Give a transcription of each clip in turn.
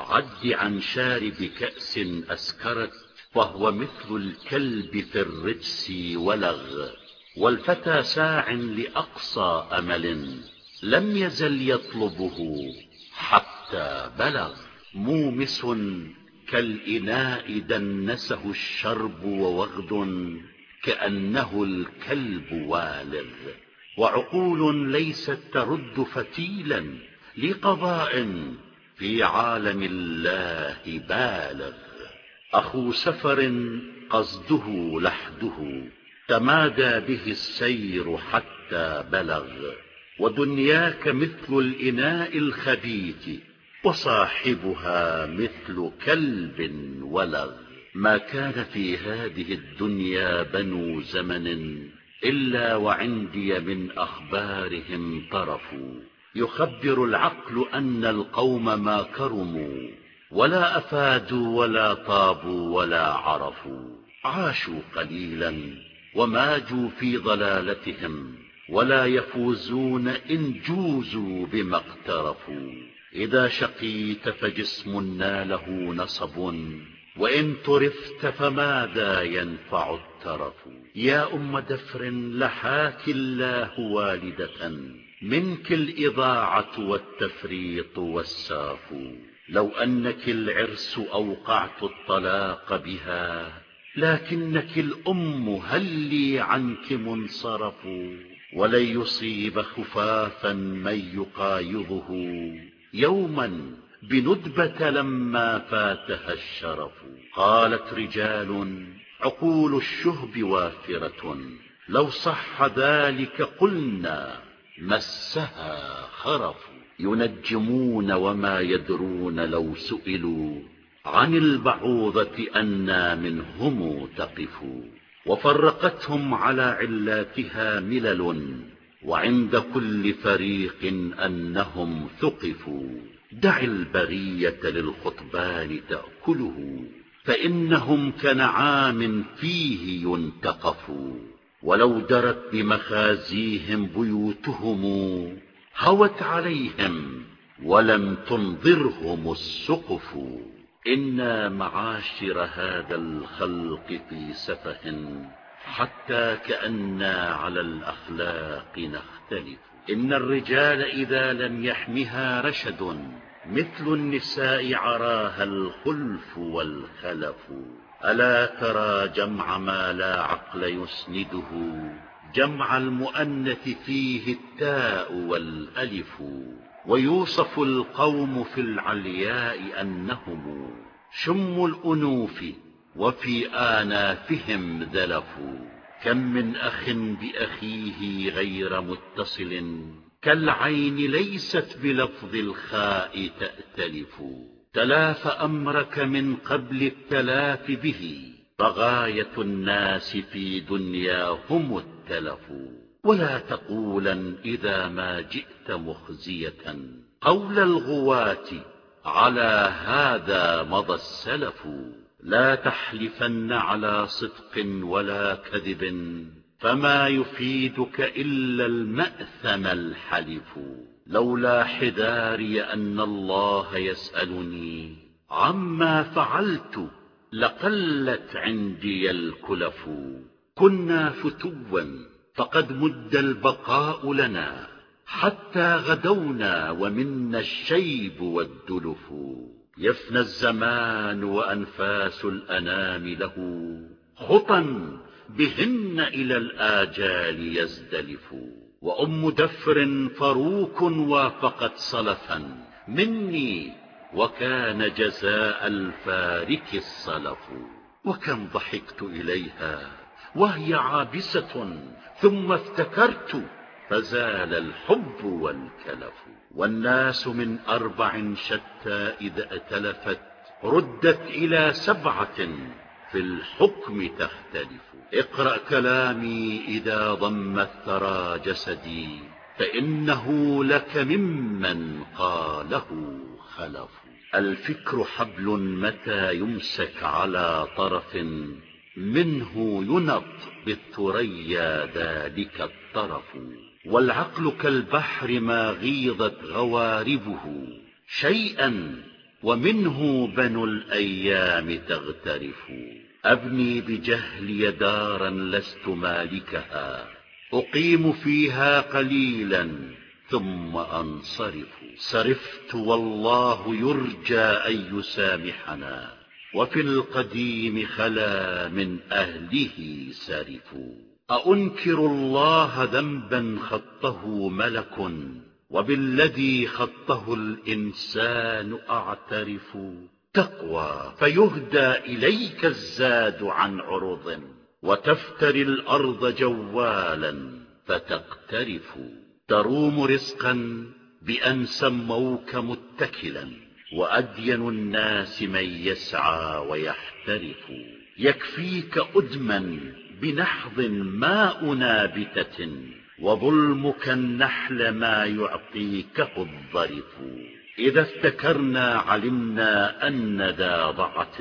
عد عن شارب كأس أسكرت فهو مثل الكلب في الرجس ولغ والفتى ساع لأقصى أمل لم يزل يطلبه حتى بلغ. مومس كالإناء دنسه الشرب ووغد كأنه الكلب والغ. وعقول ليست ترد فتيلا لقضاء في عالم الله بالغ. أخو سفر قصده لحده تمادى به السير حتى بلغ. ودنياك مثل الإناء الخبيث وصاحبها مثل كلب ولغ. ما كان في هذه الدنيا بنو زمن إلا وعندي من أخبارهم طرف يخبر العقل أن القوم ما كرموا ولا أفادوا ولا طابوا ولا عرفوا. عاشوا قليلا وماجوا في ضلالتهم ولا يفوزون إن جوزوا بما اقترفوا. إذا شقيت فجسم ناله نصب وإن ترفت فماذا ينفع الترف؟ يا أم دفر لحاك الله والدة. منك الإضاعة والتفريط والساف لو أنك العرس أوقعت الطلاق بها لكنك الأم هل لي عنك منصرف ولن يصيب خفافا من يقايضه. يوما بندبة لما فاتها الشرف قالت رجال عقول الشهب وافرة لو صح ذلك قلنا مسها خرف. ينجمون وما يدرون لو سئلوا عن البعوضة أنا منهم تقف وفرقتهم على علاتها ملل وعند كل فريق أنهم ثقفوا. دع البغية للخطبان تأكله فإنهم كنعام فيه ينتقف ولو درت بمخازيهم بيوتهم هوت عليهم ولم تنظرهم السقف. إنا معاشر هذا الخلق في سفه حتى كأنا على الأخلاق نختلف. إن الرجال إذا لم يحمها رشد مثل النساء عراها الخلف والخلف. ألا ترى جمع ما لا عقل يسنده؟ جمع المؤنث فيه التاء والألف ويوصف القوم في العلياء أنهم شم الأنوف وفي آنافهم ذلفوا كم من أخ بأخيه غير متصل كالعين ليست بلفظ الخاء تأتلف. تلاف أمرك من قبل التلاف به فغاية الناس في دنياهم التلف ولا تقولا إذا ما جئت مخزية. قول الغواة على هذا مضى السلف. لا تحلفن على صدق ولا كذب فما يفيدك إلا المأثم الحلف. لولا حذاري أن الله يسألني. عما فعلت لقلت عندي الكلف. كنا فتوا فقد مد البقاء لنا حتى غدونا ومنا الشيب والدلف. يفنى الزمان وأنفاس الأنام له خطا بهن إلى الآجال يزدلف. وأم دفر فروك وافقت صلفا مني وكان جزاء الفارك الصلف. وكم ضحكت إليها وهي عابسة ثم افتكرت فزال الحب والكلف. والناس من أربع شتى إذا ائتلفت ردت إلى سبعة في الحكم تختلف. اقرأ كلامي إذا ضم الثرى جسدي فإنه لك ممن قاله خلف. الفكر حبل متى يمسك على طرف منه ينط بالثريا ذلك الطرف. والعقل كالبحر ما غيضت غواربه شيئا ومنه بنو الأيام تغترف. أبني بجهلي دارا لست مالكها. أقيم فيها قليلا ثم أنصرف. صرفت والله يرجى أن يسامحنا وفي القديم خلا من أهله سرفوا أأنكر الله ذنبا خطه ملك وبالذي خطه الإنسان أعترف. تقوى فيهدى إليك الزاد عن عرض وتفتري الأرض جوالا فتقترف. تروم رزقا بأن سموك متكلا وأدين الناس من يسعى ويحترف. يكفيك أدما بنحض ماء نابتة وظلمك النحل ما يعطيكه الظرف إذا افتكرنا علمنا أن ذا ضعة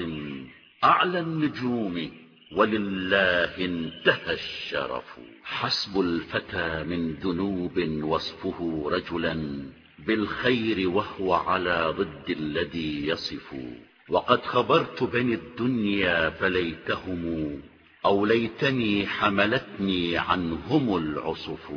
أعلى النجوم ولله انتهى الشرف. حسب الفتى من ذنوب وصفه رجلا بالخير وهو على ضد الذي يصف. وقد خبرت بني الدنيا فليتهم أو ليتني حملتني عنهم العصف.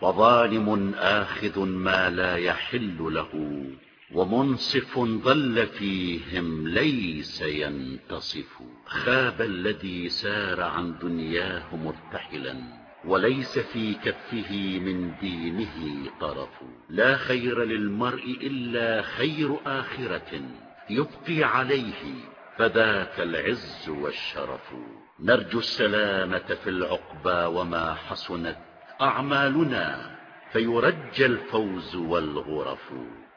وظالم آخذ ما لا يحل له. ومنصف ضل فيهم ليس ينتصف. خاب الذي سار عن دنياه مرتحلا وليس في كفه من دينه طرف. لا خير للمرء إلا خير آخرة يبقي عليه فذاك العز والشرف. نرجو السلامة في العقبى وما حسنت أعمالنا فيرجى الفوز والغرف.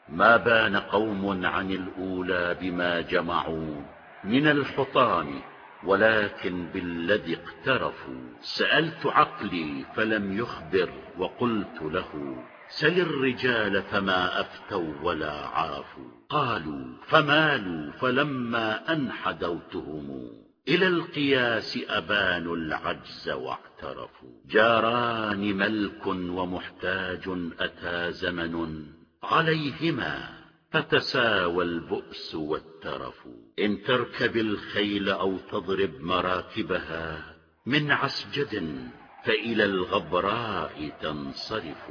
ما بان قوم عن الأولى بما جمعوا من الحطام ولكن بالذي اقترفوا. سألت عقلي فلم يخبر وقلت له سل الرجال فما أفتوا ولا عافوا. قالوا فمالوا فلما أن حدوتهم إلى القياس أبانوا العجز واعترفوا. جاران ملك ومحتاج أتى زمن عليهما فتساوى البؤس والترف. إن تركب الخيل أو تضرب مراكبها من عسجد فإلى الغبراء تنصرف.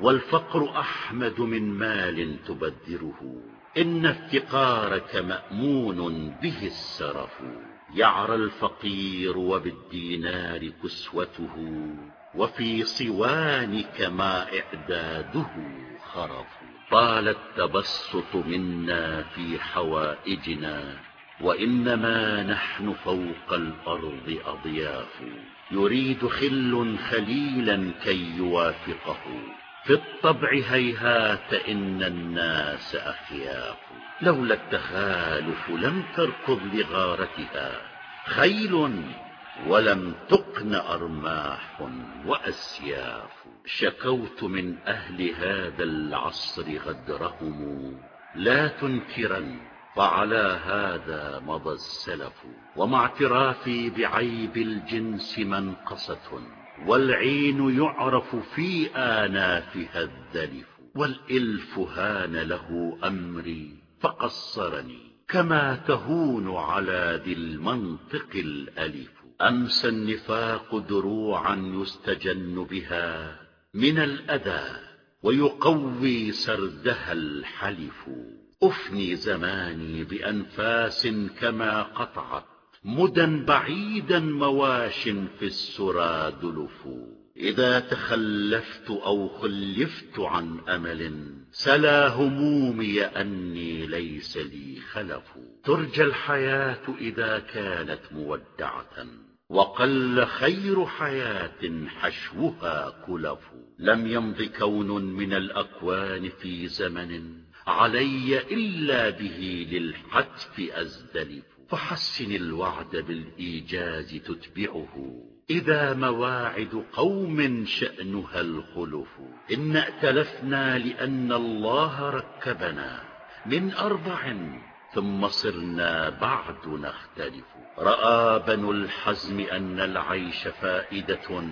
والفقر أحمد من مال تبذره إن افتقارك مأمون به السرف. يعرى الفقير وبالدينار كسوته. وفي صوانك ما إعداده خرف. طال التبسط منا في حوائجنا وإنما نحن فوق الأرض أضياف. يريد خل خليلا كي يوافقه. في الطبع هيهات إن الناس أخياف لولا التخالف لم تركض لغارتها. خيل ولم تقن أرماح وأسياف. شكوت من أهل هذا العصر غدرهم. لا تنكرا فعلى هذا مضى السلف. ومع اعترافي بعيب الجنس منقصة والعين يعرف في آنافها الذلف. والإلف هان له أمري فقصرني. كما تهون على ذي المنطق الألف. أمسى النفاق دروعا يستجن بها من الأذى ويقوي سردها الحلف؟ أفني زماني بأنفاس كما قطعت مدى بعيدا مواش في السرى دلف. إذا تخلفت أو خلفت عن أمل سلا همومي أني ليس لي خلف. ترجى الحياة إذا كانت مودعة. وقل خير حياة حشوها كلف. لم يمض كون من الأكوان في زمن علي إلا به للحتف أزدلف. فحسن الوعد بالإيجاز تتبعه. إذا مواعد قوم شأنها الخلف. إن ائتلفنا لأن الله ركبنا من أربع ثم صرنا بعد نختلف. رأى بنو الحزم أن العيش فائدة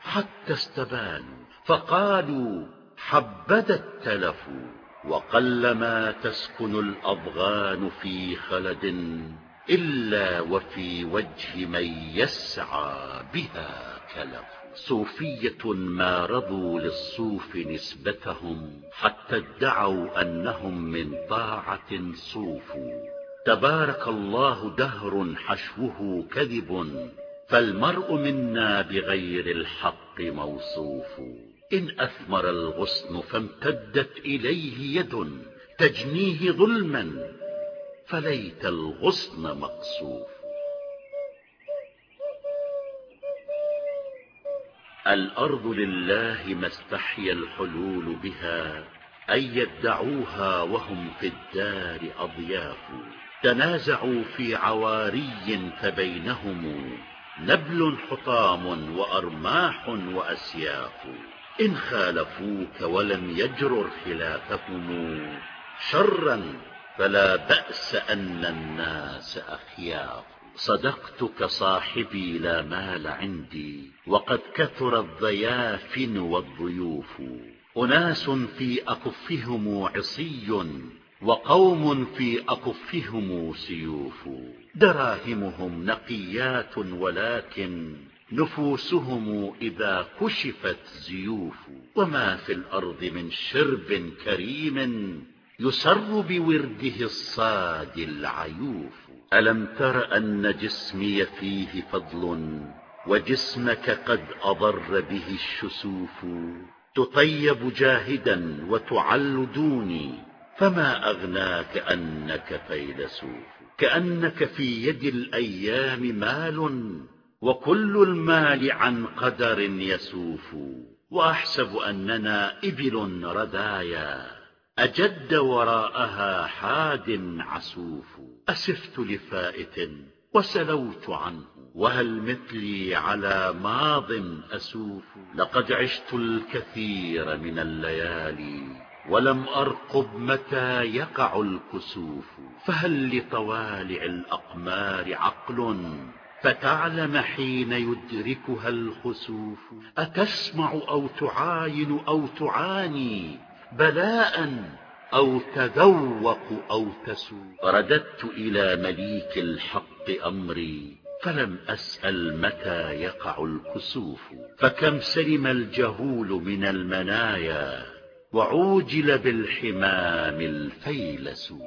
حتى استبانوا فقالوا حبذا التلف وقلما تسكن الأضغان في خلد إلا وفي وجه من يسعى بها كلف. صوفية ما رضوا للصوف نسبتهم حتى ادعوا أنهم من طاعة صوفوا. تبارك الله دهر حشوه كذب فالمرء منا بغير الحق موصوف. إن أثمر الغصن فامتدت إليه يد تجنيه ظلما فليت الغصن مقصوف. الأرض لله ما استحيا الحلول بها أن يدعوها وهم في الدار أضياف. تنازعوا في عواري فبينهم نبل حطام وأرماح وأسياف إن خالفوك ولم يجرر خلافهم شرا فلا بأس أن الناس أخياف صدقتك صاحبي لا مال عندي وقد كثر الضيافن والضيوف. أناس في أكفهم عصي وقوم في أكفهم سيوف. دراهمهم نقيات ولكن نفوسهم إذا كشفت زيوف. وما في الأرض من شرب كريم يسر بورده الصاد العيوف. ألم تر أن جسمي فيه فضل وجسمك قد أضر به الشسوف؟ تطيب جاهدا وتعل دوني فما أغناك أنك فيلسوف؟ كأنك في يد الأيام مال وكل المال عن قدر يسوف. وأحسب أننا إبل ردايا أجد وراءها حاد عسوف. أسفت لفائت وسلوت عنه وهل مثلي على ماض أسوف؟ لقد عشت الكثير من الليالي. ولم أرقب متى يقع الكسوف فهل لطوالع الأقمار عقل؟ فتعلم حين يدركها الخسوف أتسمع أو تعاين أو تعاني بلاء أو تذوق أو تسوق رددت إلى مليك الحق أمري فلم أسأل متى يقع الكسوف فكم سلم الجهول من المنايا؟ وعوجل بالحمام الفيلسوف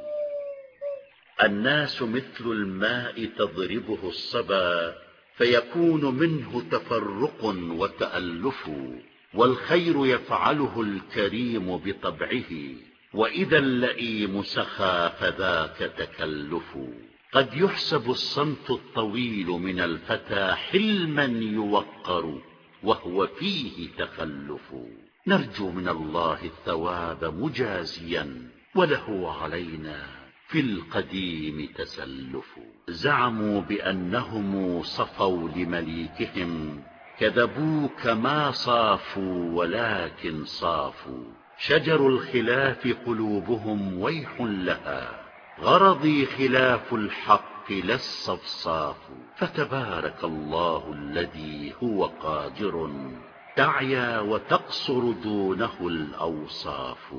الناس مثل الماء تضربه الصبا فيكون منه تفرق وتألف والخير يفعله الكريم بطبعه. وإذا اللئيم سخى فذاك تكلف. قد يحسب الصمت الطويل من الفتى حلما يوقر وهو فيه تخلف. نرجو من الله الثواب مجازيا وله علينا في القديم تسلف. زعموا بأنهم صفوا لمليكهم كذبوك ما صافوا ولكن صافوا. شجر الخلاف قلوبهم ويح لها غرضي خلاف الحق لا الصفصاف. فتبارك الله الذي هو قادر. تعيا وتقصر دونه الأوصاف.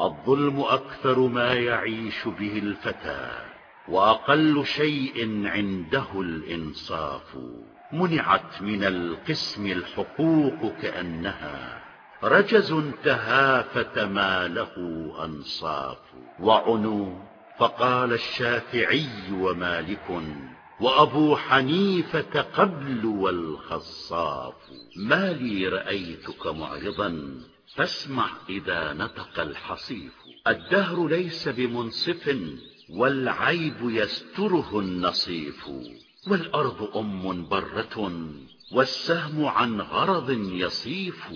الظلم أكثر ما يعيش به الفتى وأقل شيء عنده الإنصاف. منعت من القسم الحقوق كأنها رجز تهافت ما له أنصاف. وعنوا فقال الشافعي ومالك وأبو حنيفة قبل والخصاف. ما لي رأيتك معرضا فاسمع إذا نطق الحصيف. الدهر ليس بمنصف والعيب يستره النصيف. والأرض أم برة والسهم عن غرض يصيف.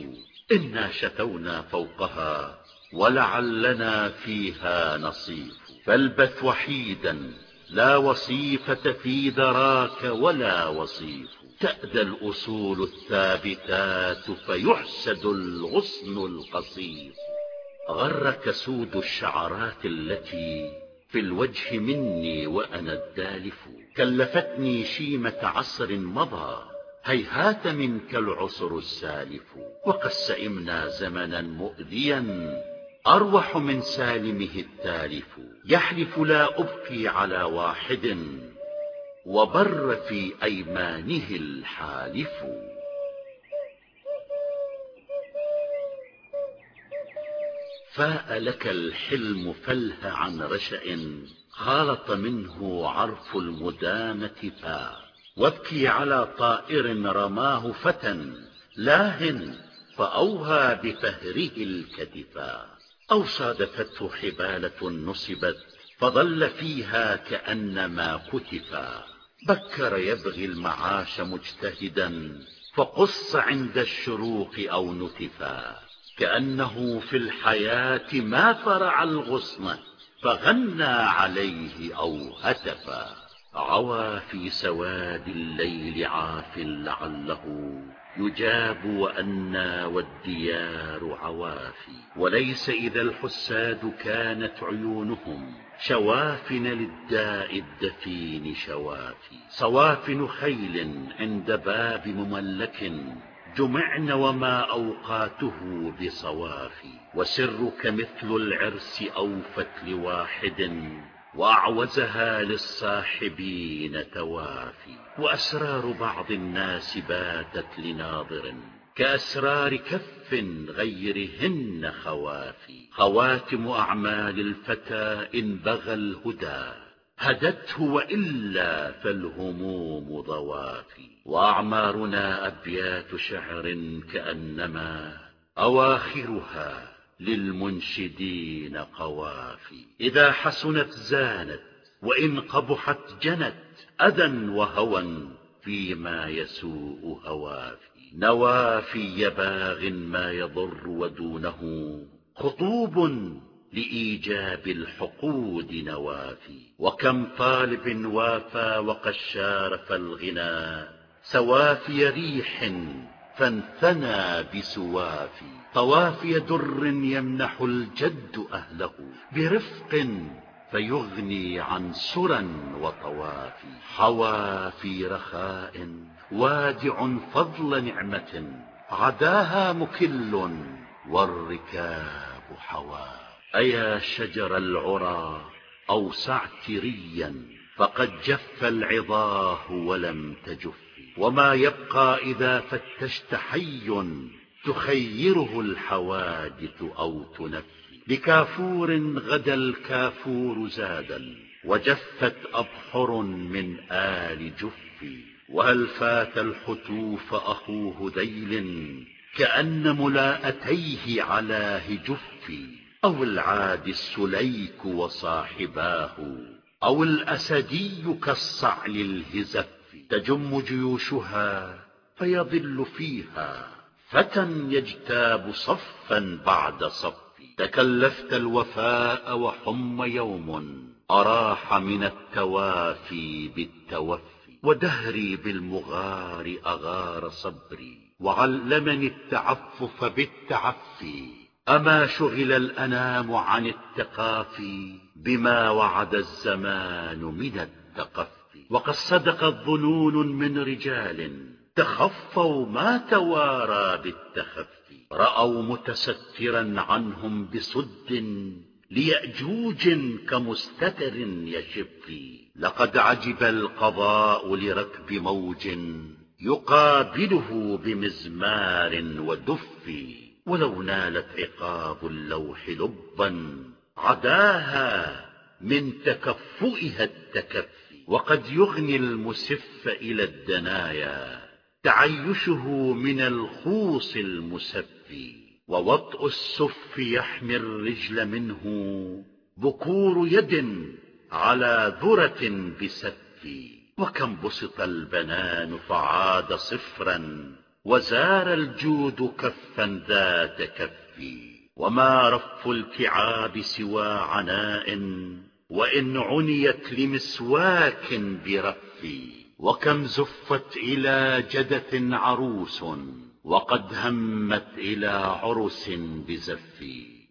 إنا شتونا فوقها ولعلنا فيها نصيف. فالبث وحيدا لا وصيفة في ذراك ولا وصيف. تأدى الأصول الثابتات فيحسد الغصن القصيف غرك سود الشعرات التي في الوجه مني وأنا الدالف. كلفتني شيمة عصر مضى هيهات منك العصر السالف. وقد سئمنا زمنا مؤذيا أروح من سالمه التالف. يحلف لا أبقي على واحد وبر في أيمانه الحالف. فاء لك الحلم فله عن رشأ خالط منه عرف المدامة فاء وابكي على طائر رماه فتى لاه فأوهى بفهره الكتفا. أو صادفته حبالة نصبت فظل فيها كأنما كتفا بكر يبغي المعاش مجتهدا فقص عند الشروق أو نتفا كأنه في الحياة ما فرع الغصن فغنى عليه أو هتفا عوى في سواد الليل عاف لعله. يجاب وأنى والديار عوافي. وليس إذا الحساد كانت عيونهم. شوافن للداء الدفين شوافي. صوافن خيل عند باب مملك. جمعن وما أوقاته بصوافي. وسرك مثل العرس أوفت لواحد. وأعوزها للصاحبين توافي. وأسرار بعض الناس باتت لناظر كأسرار كف غيرهن خوافي. خواتم أعمال الفتى إن بغى الهدى هدته وإلا فالهموم ضوافي. وأعمارنا أبيات شعر كأنما أواخرها للمنشدين قوافي. إذا حسنت زانت وإن قبحت جنت أذى وهوى فيما يسوء هوافي. نوافي باغ ما يضر ودونه خطوب لإيجاب الحقود نوافي. وكم طالب وافى وقد شارف الغنى سوافي ريح فانثنى بسوافي. طوافي در يمنح الجد أهله برفق فيغني عن سرى وطوافي حوى في رخاء وادع فضل نعمة عداها مكل والركاب حوى. أيا شجر العرى أوسعت ريا فقد جف العظاه ولم تجف. وما يبقى إذا فتشت حي تخيره الحوادث أو تنفي. بكافور غدا الكافور زادا وجفت أبحر من آل جف. وهل فات الحتوف أخو هذيل كأن ملاءتيه على هجف. أو العاد السليك وصاحباه أو الأسدي كالصعل الهزف. تجم جيوشها فيضل فيها فتى يجتاب صفا بعد صف. تكلفت الوفاء وحم يوم أراح من التوافي بالتوفي. ودهري بالمغار أغار صبري. وعلمني التعفف بالتعفي. أما شغل الأنام عن التقافي. بما وعد الزمان من التقفي. وقد صدقت ظنون من رجال تخفوا ما توارى بالتخفي. رأوا متسترا عنهم بسد ليأجوج كمستتر يشفي لقد عجب القضاء لركب موج يقابله بمزمار ودف. ولو نالت عقاب اللوح لبا عداها من تكفؤها التكفي. وقد يغني المسف إلى الدنايا تعيشه من الخوص المسفي ووطء السف يحمي الرجل منه بكور يد على ذرة بسف وكم بسط البنان فعاد صفرا وزار الجود كفا ذات كف وما رف الكعاب سوى عناء وإن عنيت لمسواك برف وكم زفت إلى جدث عروس وقد همت إلى عرس بزف.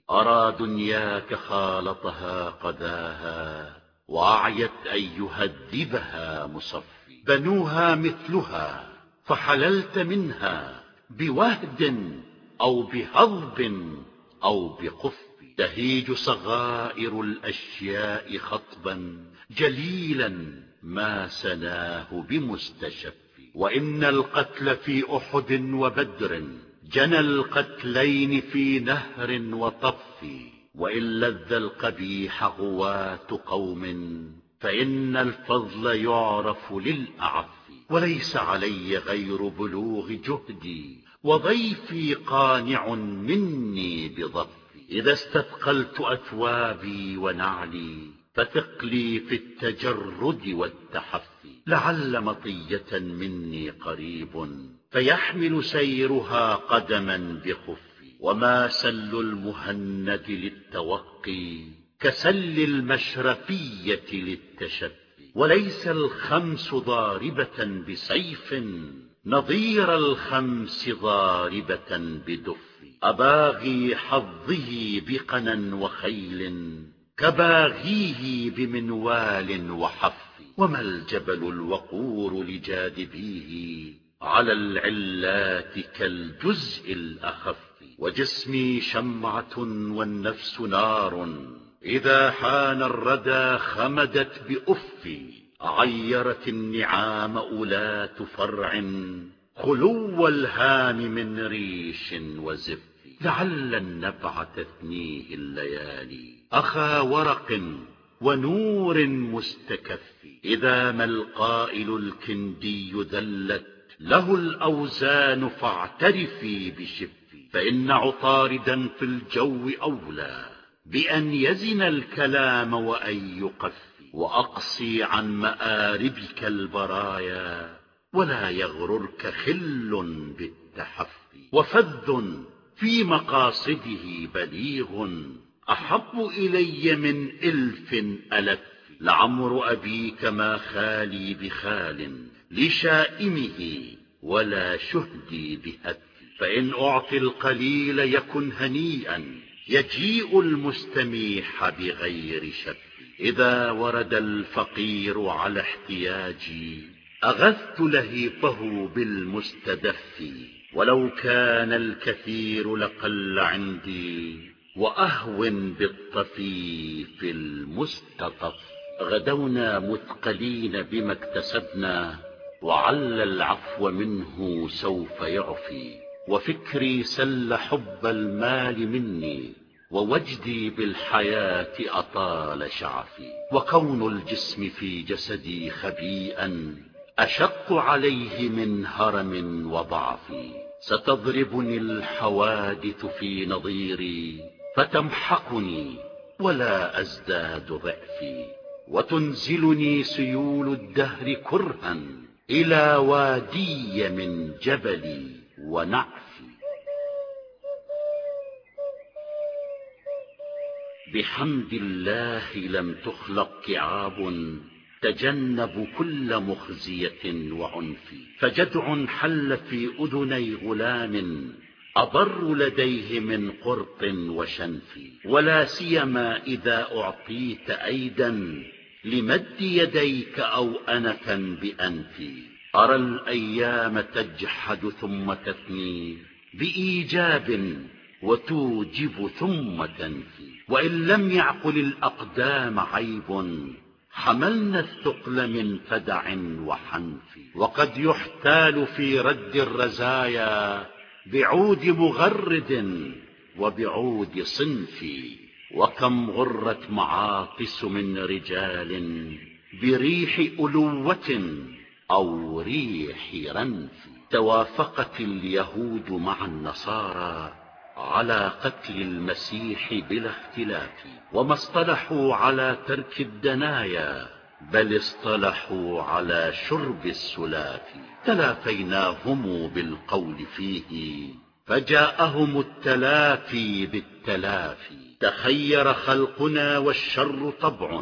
أرى دنياك خالطها قداها وأعيت أن يهذبها مصفي بنوها مثلها فحللت منها بوهد أو بهضب أو بقف. تهيج صغائر الأشياء خطبا جليلا ما سناه بمستشف. وإن القتل في أحد وبدر جنى القتلين في نهر وطف. وإن لذ القبيح غواة قوم فإن الفضل يعرف للأعف. وليس علي غير بلوغ جهدي وضيفي قانع مني بضفي إذا استثقلت أثوابي ونعلي فثقلي في التجرد والتحفي. لعل مطية مني قريب فيحمل سيرها قدما بخفي. وما سل المهند للتوقي كسل المشرفية للتشفي. وليس الخمس ضاربة بسيف نظير الخمس ضاربة بدف. أباغي حظه بقنا وخيل كباغيه بمنوال وحف وما الجبل الوقور لجاذبيه؟ على العلات كالجزء الأخف وجسمي شمعة والنفس نار. إذا حان الردى خمدت بأفي عيرت النعام أولاة فرع. خلو الهام من ريش وزف لعل النبع تثنيه الليالي. أخا ورق ونور مستكف. إذا ما القائل الكندي ذلت له الأوزان فاعترفي بشفي فإن عطاردا في الجو أولى بأن يزن الكلام وأن يقف. وأقصي عن مآربك البرايا ولا يغررك خل بالتحفي وفذ في مقاصده بليغ أحب إلي من إلف ألف لعمر أبيك ما خالي بخال لشائمه ولا شهدي بهف فإن أعطي القليل يكن هنيئا يجيء المستميح بغير شك. إذا ورد الفقير على احتياجي أغثت لهيفه بالمستدف ولو كان الكثير لقل عندي وأهون بالطفيف المستطف. غدونا مثقلين بما اكتسبنا وعل العفو منه سوف يعفي. وفكري سل حب المال مني ووجدي بالحياة أطال شعفي. وكون الجسم في جسدي خبيئا أشق عليه من هرم وضعف ستضربني الحوادث في نظيري فتمحقني ولا أزداد ضعفي وتنزلني سيول الدهر كرها إلى وادي من جبلي ونعفي. بحمد الله لم تخلق كعاب تجنب كل مخزية وعنف فجدع حل في أذني غلام أضر لديه من قرط وشنف ولا سيما إذا أعطيت أيدا لمد يديك أو أنفا بأنفي أرى الأيام تجحد ثم تثني بإيجاب وتوجب ثم تنفي. وإن لم يعقل الأقدام عيب حملنا الثقل من فدع وحنف. وقد يحتال في رد الرزايا بعود مغرد وبعود صنف وكم غرت معاقس من رجال بريح ألوة أو ريح رنف. توافقت اليهود مع النصارى على قتل المسيح بلا اختلاف وما اصطلحوا على ترك الدنايا بل اصطلحوا على شرب السلاف. تلافيناهم بالقول فيه فجاءهم التلافي بالتلافي. تخير خلقنا والشر طبع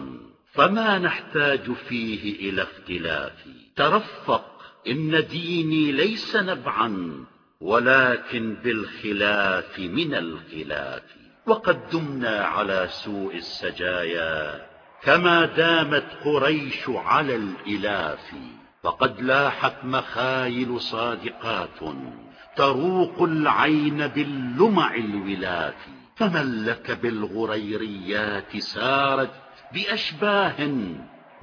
فما نحتاج فيه إلى اختلاف. ترفق إن ديني ليس نبعا ولكن بالخلاف من الخلاف. وقد دمنا على سوء السجايا كما دامت قريش على الإلاف. فقد لاحت مخايل صادقات تروق العين باللمع الولاف فمن لك بالغريريات سارت بأشباه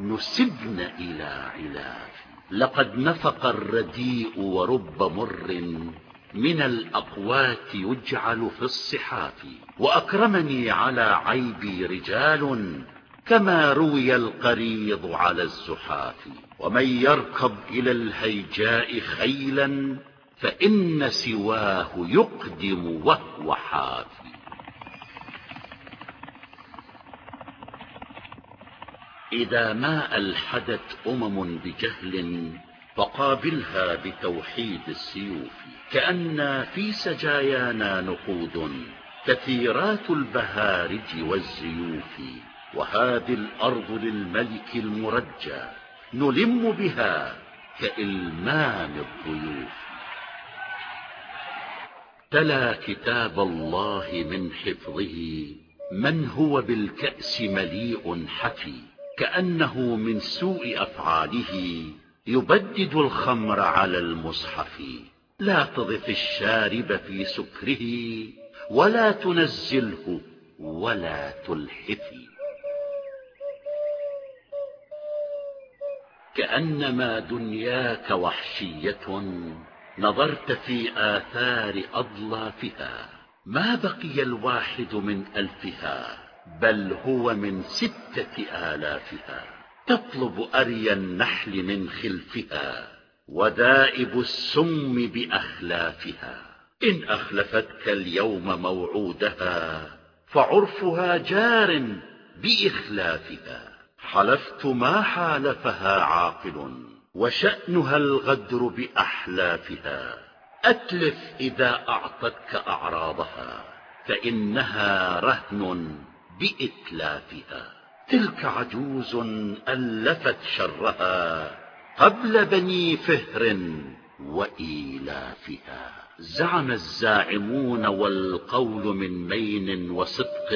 نسبن إلى علاف لقد نفق الرديء ورب مر من الأقوات يجعل في الصحاف وأكرمني على عيبي رجال كما روي القريض على الزحاف ومن يركب إلى الهيجاء خيلا فإن سواه يقدم وهو حافي. إذا ما ألحدت أمم بجهل فقابلها بتوحيد السيوف كأن في سجايانا نقود كثيرات البهارج والزيوف وهذه الأرض للملك المرجى. نلم بها كإلمام الضيوف. تلا كتاب الله من حفظه من هو بالكأس مليء حفي كأنه من سوء أفعاله يبدد الخمر على المصحف. لا تضف الشارب في سكره ولا تنزله ولا تلحفي. كأنما دنياك وحشية نظرت في آثار أضلافها. ما بقي الواحد من ألفها بل هو من ستة آلافها. تطلب أري النحل من خلفها ودائب السم بأخلافها. إن أخلفتك اليوم موعودها فعرفها جار بإخلافها. حلفت ما حالفها عاقل وشأنها الغدر بأحلافها. أتلف إذا أعطتك أعراضها فإنها رهن بإتلافها. تلك عجوز ألفت شرها قبل بني فهر وإيلافها. زعم الزاعمون والقول من مين وصدق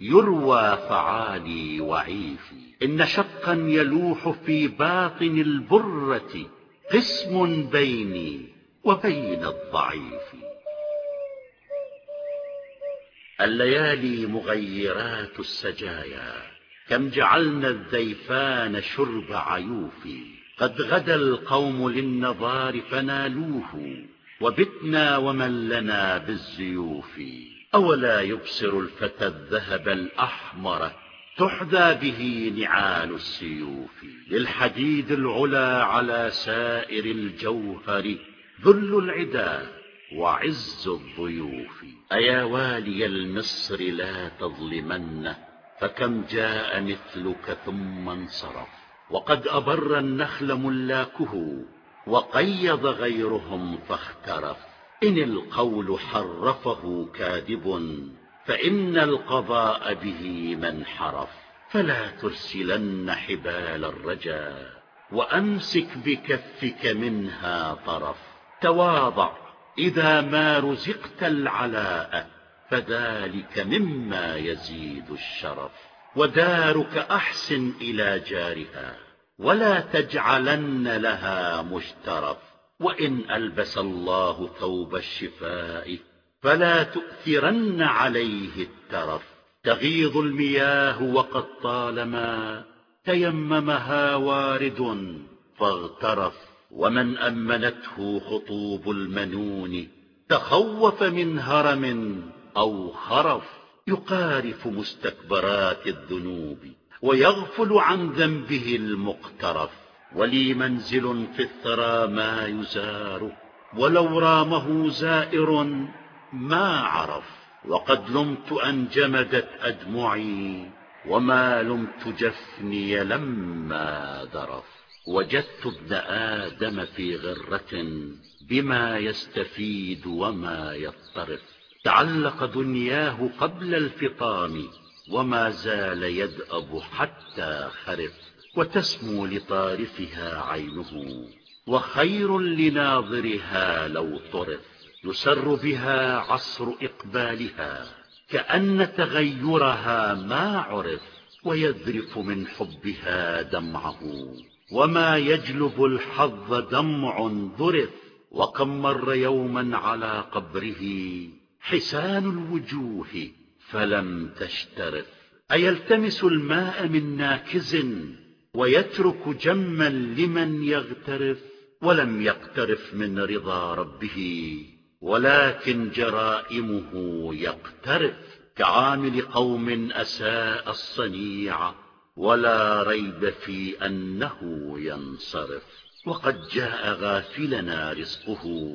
يروى فعالي وعيفي. إن شقا يلوح في باطن البرة قسم بيني وبين الضعيف. الليالي مغيرات السجايا كم جعلنا الذيفان شرب عيوف قد غدا القوم للنظار فنالوه وبتنا ومن لنا بالزيوف. أولا يبصر الفتى الذهب الأحمر تحذى به نعال السيوف للحديد العلا على سائر الجوهر ذل العدا وعز الضيوف أيا والي المصر لا تظلمنه فكم جاء مثلك ثم انصرف وقد أبر النخل ملاكه وقيض غيرهم فاخترف إن القول حرفه كاذب فإن القضاء به من حرف. فلا ترسلن حبال الرجا وأمسك بكفك منها طرف. تواضع إذا ما رزقت العلاء فذلك مما يزيد الشرف. ودارك أحسن إلى جارها ولا تجعلن لها مشترف. وإن ألبس الله ثوب الشفاء فلا تؤثرن عليه الترف. تغيض المياه وقد طالما تيممها وارد فاغترف. ومن أمنته خطوب المنون تخوف من هرم أو خرف. يقارف مستكبرات الذنوب ويغفل عن ذنبه المقترف. ولي منزل في الثرى ما يزار. ولو رامه زائر ما عرف. وقد لمت أن جمدت أدمعي. وما لمت جفني لما ذرف وجدت ابن آدم في غرة بما يستفيد وما يضطرف تعلق دنياه قبل الفطام. وما زال يدأب حتى خرف. وتسمو لطارفها عينه وخير لناظرها لو طرف يسر بها عصر إقبالها كأن تغيرها ما عرف ويذرف من حبها دمعه. وما يجلب الحظ دمع ذرف وكم مر يوما على قبره حسان الوجوه فلم تشترف. أيلتمس الماء من ناكز ويترك جما لمن يغترف ولم يقترف من رضا ربه ولكن جرائمه يقترف كعامل قوم أساء الصنيع ولا ريب في أنه ينصرف. وقد جاء غافلنا رزقه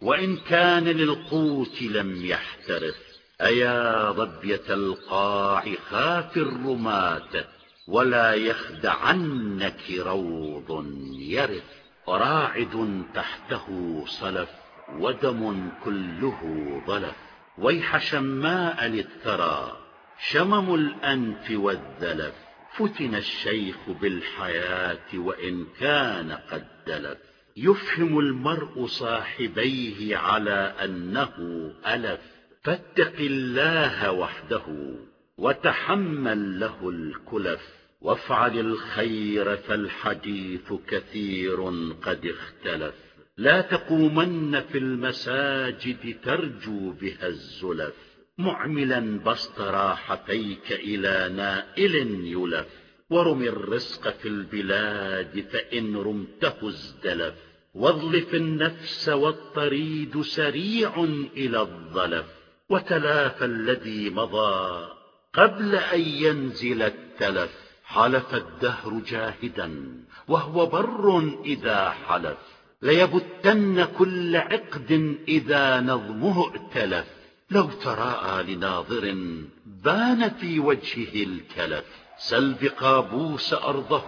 وإن كان للقوت لم يحترف. أيا ضبية القاع خاف الرماة؟ ولا يخدعنك روض يرث راعد تحته صلف ودم كله ضلف. ويح شماء للثرى شمم الأنف والذلف. فتن الشيخ بالحياة وإن كان قد دلف. يفهم المرء صاحبيه على أنه ألف. فاتق الله وحده. وتحمل له الكلف وافعل الخير فالحديث كثير قد اختلف. لا تقومن في المساجد ترجو بها الزلف معملا بسط راحتيك إلى نائل يلف. ورم الرزق في البلاد فإن رمته ازدلف. واظلف النفس والطريد سريع إلى الظلف. وتلافى الذي مضى قبل أن ينزل التلف حلف الدهر جاهدا وهو بر إذا حلف. ليبتن كل عقد إذا نظمه ائتلف. لو تراءى لناظر بان في وجهه الكلف. سل بقابوس أرضه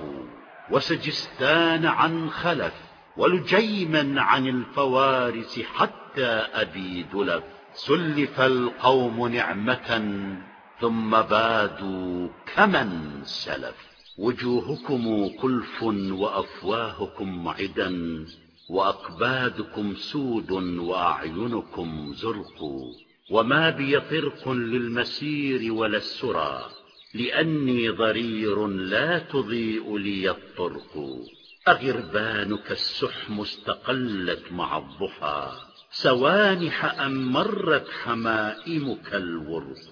وسجستان عن خلف. ولجيما عن الفوارس حتى أبي دلف. سلف القوم نعمة ثم بادوا كمن سلف. وجوهكم كلف وأفواهكم عدا وأقبادكم سود وأعينكم زرق. وما بي طرق للمسير ولا السرى لأني ضرير لا تضيء لي الطرق. أغربانك السحم استقلت مع الضحى سوانح أم مرت حمائمك الورق.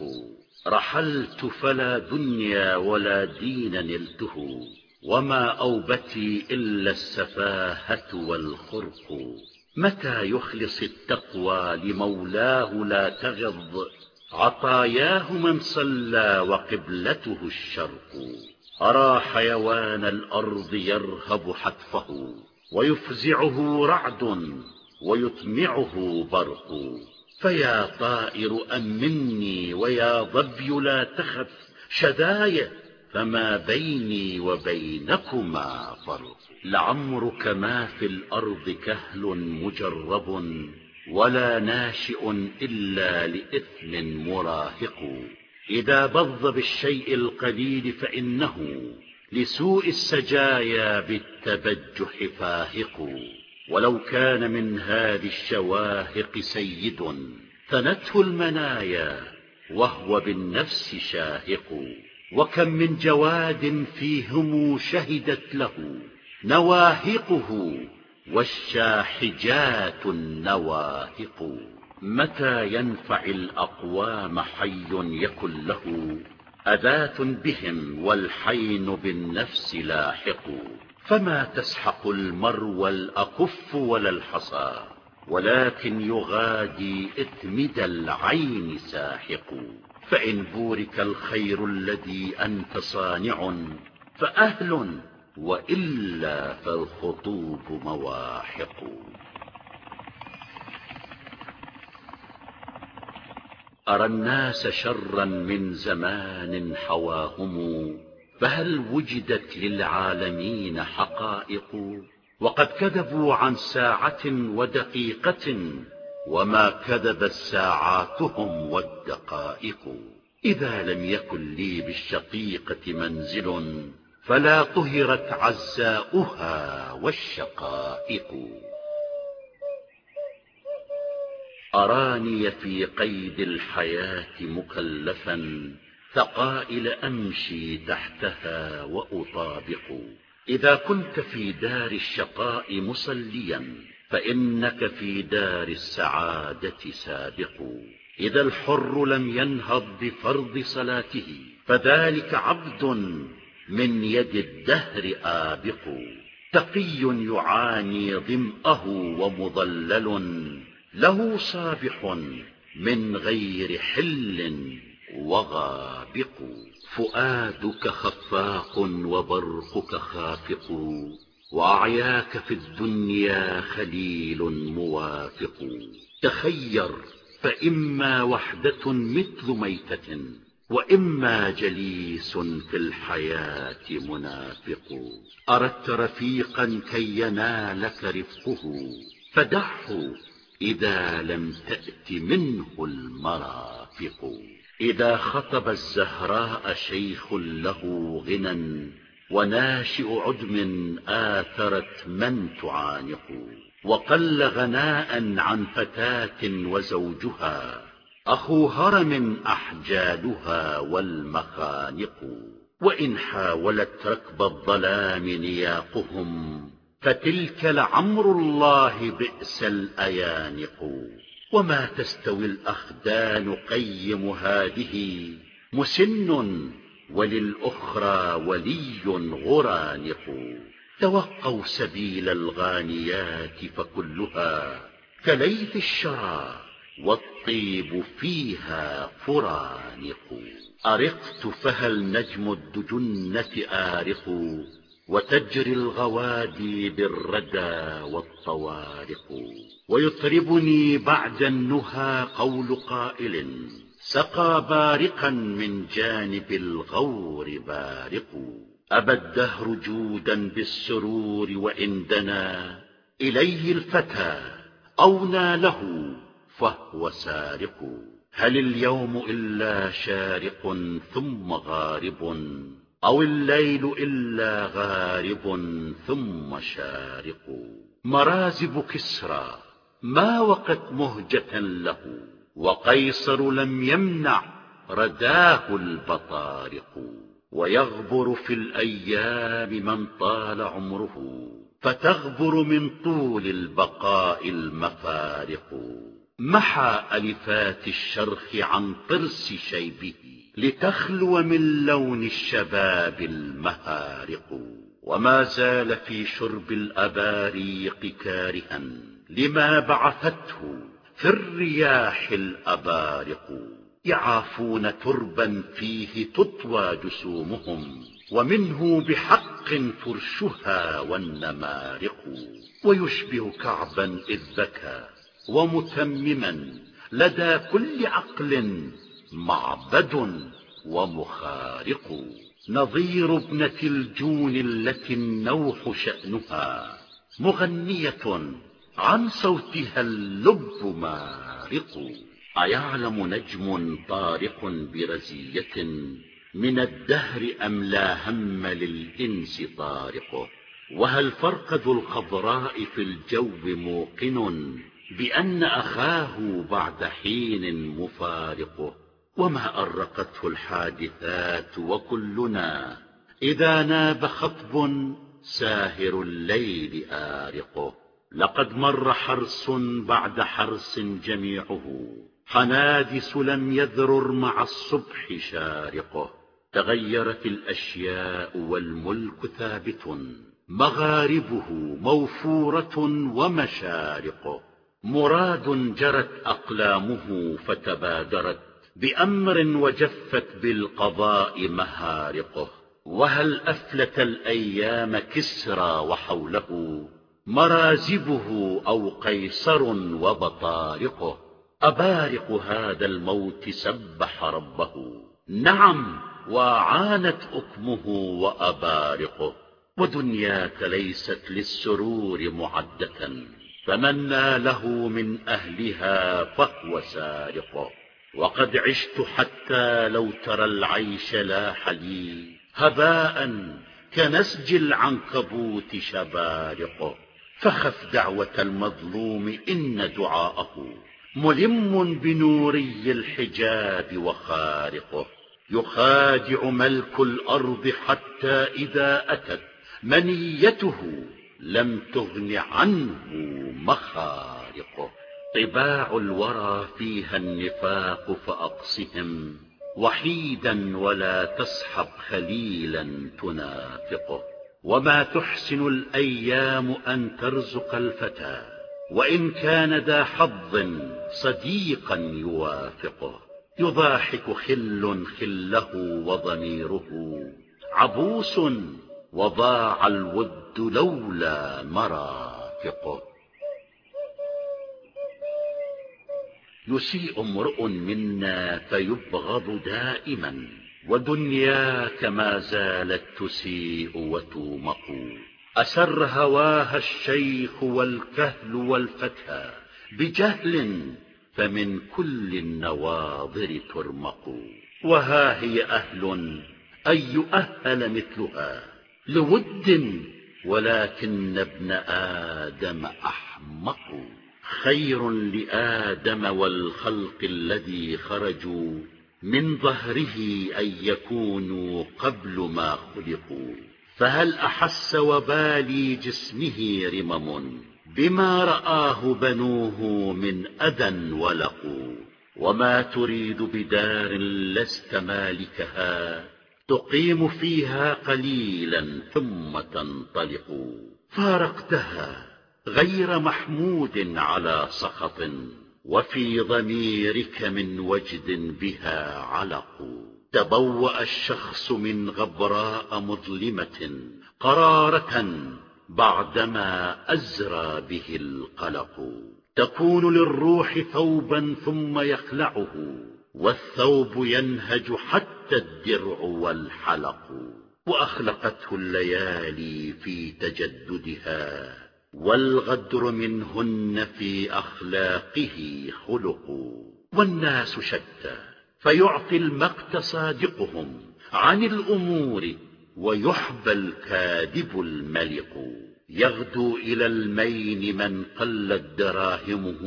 رحلت فلا دنيا ولا دين نلته وما أوبتي إلا السفاهة والخرق. متى يخلص التقوى لمولاه لا تغض عطاياه من صلى وقبلته الشرق. أرى حيوان الأرض يرهب حتفه ويفزعه رعد ويطمعه برق. فيا طائر أمني ويا ظبي لا تخف شدايا فما بيني وبينكما فرق. لعمرك ما في الأرض كهل مجرب ولا ناشئ إلا لإثم مراهق. إذا بض بالشيء القليل فإنه لسوء السجايا بالتبجح فاهق. ولو كان من هذه الشواهق سيد ثنته المنايا وهو بالنفس شاهق. وكم من جواد فيهم شهدت له نواهقه والشاحجات النواهق. متى ينفع الأقوام حي يكن له؟ أذات بهم والحين بالنفس لاحق. فما تسحق المرو الأكف ولا الحصى ولكن يغادي إثمد العين ساحق. فإن بورك الخير الذي أنت صانع فأهل وإلا فالخطوب مواحق. أرى الناس شرا من زمان حواهم فهل وجدت للعالمين حقائق وقد كذبوا عن ساعة ودقيقة وما كذبت ساعاتهم والدقائق. إذا لم يكن لي بالشقيقة منزل فلا طهرت عزاؤها والشقائق. أراني في قيد الحياة مكلفا ثقائل أمشي تحتها وأطابق. إذا كنت في دار الشقاء مصليا فإنك في دار السعادة سابق. إذا الحر لم ينهض بفرض صلاته فذلك عبد من يد الدهر آبق. تقي يعاني ظمأه ومضلل له صابح من غير حل وغابق. فؤادك خفاق وبرقك خافق. وأعياك في الدنيا خليل موافق تخير فإما وحدة مثل ميتة وإما جليس في الحياة منافق. أردت رفيقا كي ينالك رفقه. فدعه إذا لم تأت منه المرافق. إذا خطب الزهراء شيخ له غنى وناشئ عدم آثرت من تعانق وقل غناء عن فتاة وزوجها أخو هرم أحجالها والمخانق وإن حاولت ركب الظلام نياقهم فتلك لعمر الله بئس الأيانق. وما تستوي الأخدان قيم هذه مسن وللأخرى ولي غرانق. توقوا سبيل الغانيات فكلها كليث الشرى والطيب فيها فرانق. أرقت فهل نجم الدجنة آرق وتجري الغوادي بالردى والطوارق. ويطربني بعد النهى قول قائل سقى بارقا من جانب الغور بارق. أبى الدهر جودا بالسرور وإن دنا إليه الفتى أو ناله فهو سارق. هل اليوم إلا شارق ثم غارب؟ أو الليل إلا غارب ثم شارق؟ مرازب كسرى ما وقت مهجة له وقيصر لم يمنع رداه البطارق. ويغبر في الأيام من طال عمره فتغبر من طول البقاء المفارق. محى ألفات الشرخ عن طرس شيبه لتخلو من لون الشباب المهارق. وما زال في شرب الأباريق كارها. لما بعثته في الرياح الأبارق. يعافون تربا فيه تطوى جسومهم ومنه بحق فرشها والنمارق. ويشبه كعبا إذ ذكى ومتمما لدى كل عقل معبد ومخارق. نظير ابنة الجون التي النوح شأنها مغنية عن صوتها اللب مارق. أيعلم نجم طارق برزية من الدهر أم لا هم للإنس طارق؟ وهل فرقد الخضراء في الجو موقن بأن أخاه بعد حين مفارقه وما أرقته الحادثات وكلنا إذا ناب خطب ساهر الليل آرقه لقد مر حرس بعد حرس جميعه. حنادس لم يذرر مع الصبح شارقه. تغيرت الأشياء والملك ثابت. مغاربه موفورة ومشارقه. مراد جرت أقلامه فتبادرت. بأمر وجفت بالقضاء مهارقه. وهل أفلت الأيام كسرى وحوله؟ مرازبه أو قيصر وبطارقه أبارق هذا الموت سبح ربه. نعم وعانت أكمه وأبارقه. ودنياك ليست للسرور معدة. فمن ناله من أهلها فهو سارقه وقد عشت حتى لو ترى العيش لاح لي هباء كنسج العنكبوت شبارقه فخف دعوة المظلوم إن دعاءه ملم بنوري الحجاب وخارقه. يخادع ملك الأرض حتى إذا أتت. منيته لم تغن عنه مخارقه. طباع الورى فيها النفاق فأقصهم. وحيدا ولا تصحب خليلا تنافقه. وما تحسن الأيام أن ترزق الفتى وإن كان ذا حظ صديقا يوافقه. يضاحك خل خله وضميره. عبوس وضاع الود لولا مرافقه يسيء امرؤ منا فيبغض دائما. ودنياك ما زالت تسيء وتومق. أسر هواها الشيخ والكهل والفتى. بجهل فمن كل النواظر ترمق. وها هي أهل أن يؤهل مثلها. لود ولكن ابن آدم أحمق. خير لآدم والخلق الذي خرجوا من ظهره أن يكونوا قبل ما خلقوا. فهل أحس وبالي جسمه رمم بما رآه بنوه من أذى ولقوا؟ وما تريد بدار لست مالكها تقيم فيها قليلا ثم تنطلق. فارقتها غير محمود على سخط. وفي ضميرك من وجد بها علق. تبوأ الشخص من غبراء مظلمة قرارة بعدما أزرى به القلق. تكون للروح ثوبا ثم يخلعه والثوب ينهج حتى الدرع والحلق. وأخلقته الليالي في تجددها. والغدر منهن في أخلاقه خلق والناس شتى فيعطي المقت صادقهم عن الأمور ويحبى الكاذب الملق. يغدو إلى المين من قلت دراهمه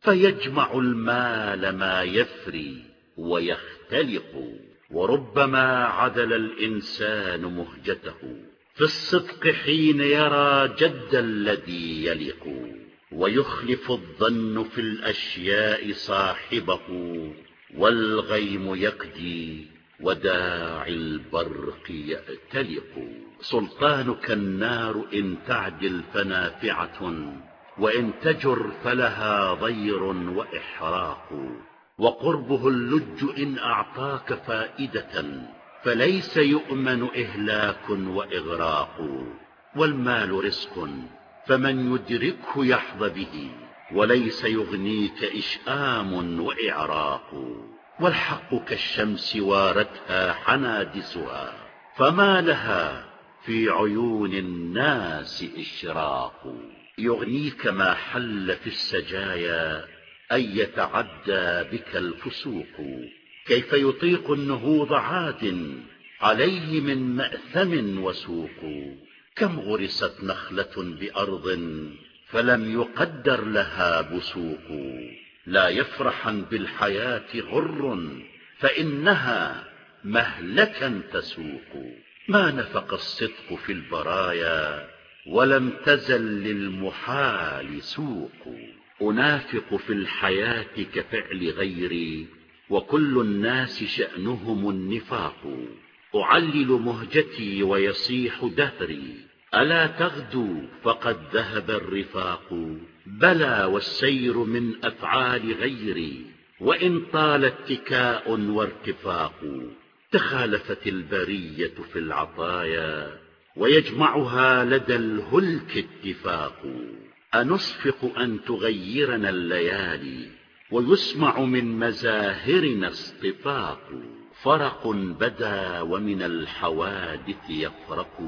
فيجمع المال ما يفري ويختلق وربما عدل الإنسان مهجته. في الصدق حين يرى جد الذي يلق ويخلف الظن في الأشياء صاحبه والغيم يقدي وداعي البرق يأتلق. سلطانك النار إن تعدل فنافعة وإن تجر فلها ضير وإحراق. وقربه اللج إن أعطاك فائدة. فليس يؤمن إهلاك وإغراق والمال رزق فمن يدركه يحظى به وليس يغنيك إشآم وإعراق والحق كالشمس وارتها حنادسها فما لها في عيون الناس إشراق. يغنيك ما حل في السجايا أن يتعدى بك الفسوق. كيف يطيق النهوض عاد عليه من مأثم وسوق؟ كم غرست نخلة بأرض فلم يقدر لها بسوق؟ لا يفرحا بالحياة غر فإنها مهلكا تسوق. ما نفق الصدق في البرايا ولم تزل للمحال سوق. أنافق في الحياة كفعل غيري وكل الناس شأنهم النفاق. أعلل مهجتي ويصيح دهري. ألا تغدو فقد ذهب الرفاق. بلى والسير من أفعال غيري. وإن طال اتكاء وارتفاق. تخالفت البرية في العطايا. ويجمعها لدى الهلك اتفاق. أنصفق أن تغيرنا الليالي. ويسمع من مزاهرنا اصطفاق. فرق بدا ومن الحوادث يفرق.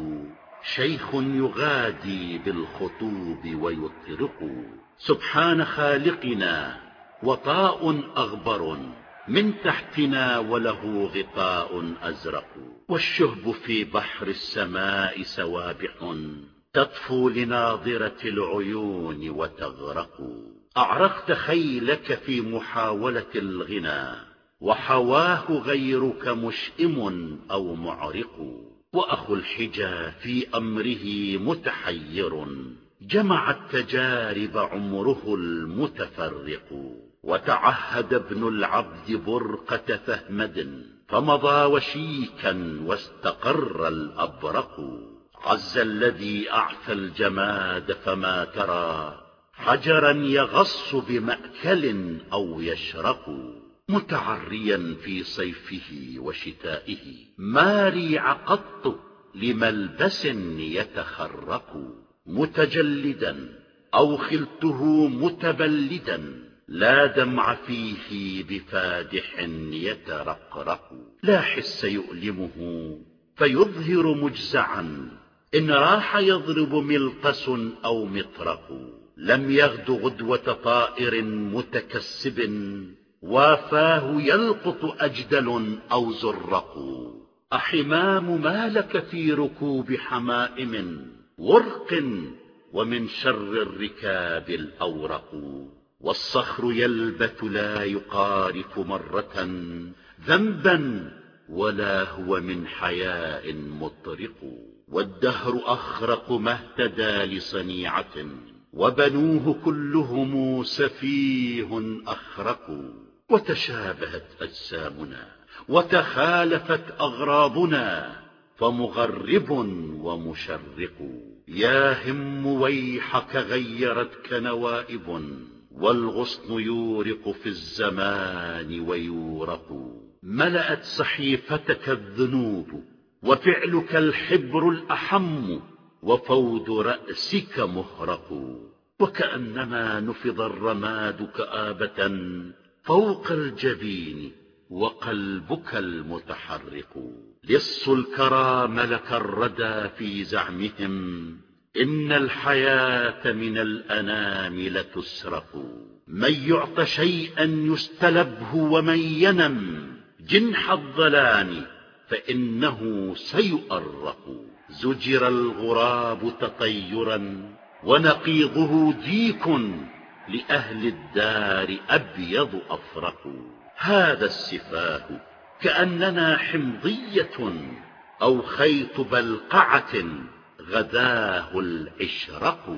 شيخ يغادي بالخطوب ويطرق. سبحان خالقنا وطاء أغبر. من تحتنا وله غطاء أزرق. والشهب في بحر السماء سوابح. تطفو لناظرة العيون وتغرق. أعرقت خيلك في محاولة الغنى وحواه غيرك مشئم أو معرق وأخو الحجى في أمره متحير جمع التجارب عمره المتفرق وتعهد ابن العبد برقة فهمد فمضى وشيكا واستقر الأبرق عز الذي أعفى الجماد فما ترى حجرا يغص بمأكل أو يشرق متعريا في صيفه وشتائه ما ريع قط لملبس يتخرق متجلدا أو خلته متبلدا لا دمع فيه بفادح يترقرق لا حس يؤلمه فيظهر مجزعا إن راح يضرب ملقس أو مطرق. لم يغد غدوة طائر متكسب وافاه يلقط أجدل أو زرق. أحمام ما لك في ركوب حمائم ورق ومن شر الركاب الأورق. والصخر يلبث لا يقارف مرة ذنبا ولا هو من حياء مطرق. والدهر أخرق ما اهتدى لصنيعة. وبنوه كلهم سفيه أخرق وتشابهت أجسامنا وتخالفت أغراضنا فمغرب ومشرق. يا هم ويحك غيرتك نوائب والغصن يورق في الزمان ويورق. ملأت صحيفتك الذنوب وفعلك الحبر الأحم. وفود رأسك مهرق وكأنما نفض الرماد كآبة فوق الجبين وقلبك المتحرق. لص الكرى ملك الردى في زعمهم إن الحياة من الأنام لتسرق. من يعط شيئا يستلبه ومن ينم جنح الظلام فإنه سيؤرق. زجر الغراب تطيرا ونقيضه ديك لأهل الدار أبيض أفرق. هذا السفاه كأننا حمضية أو خيط بلقعة غداه العشرق.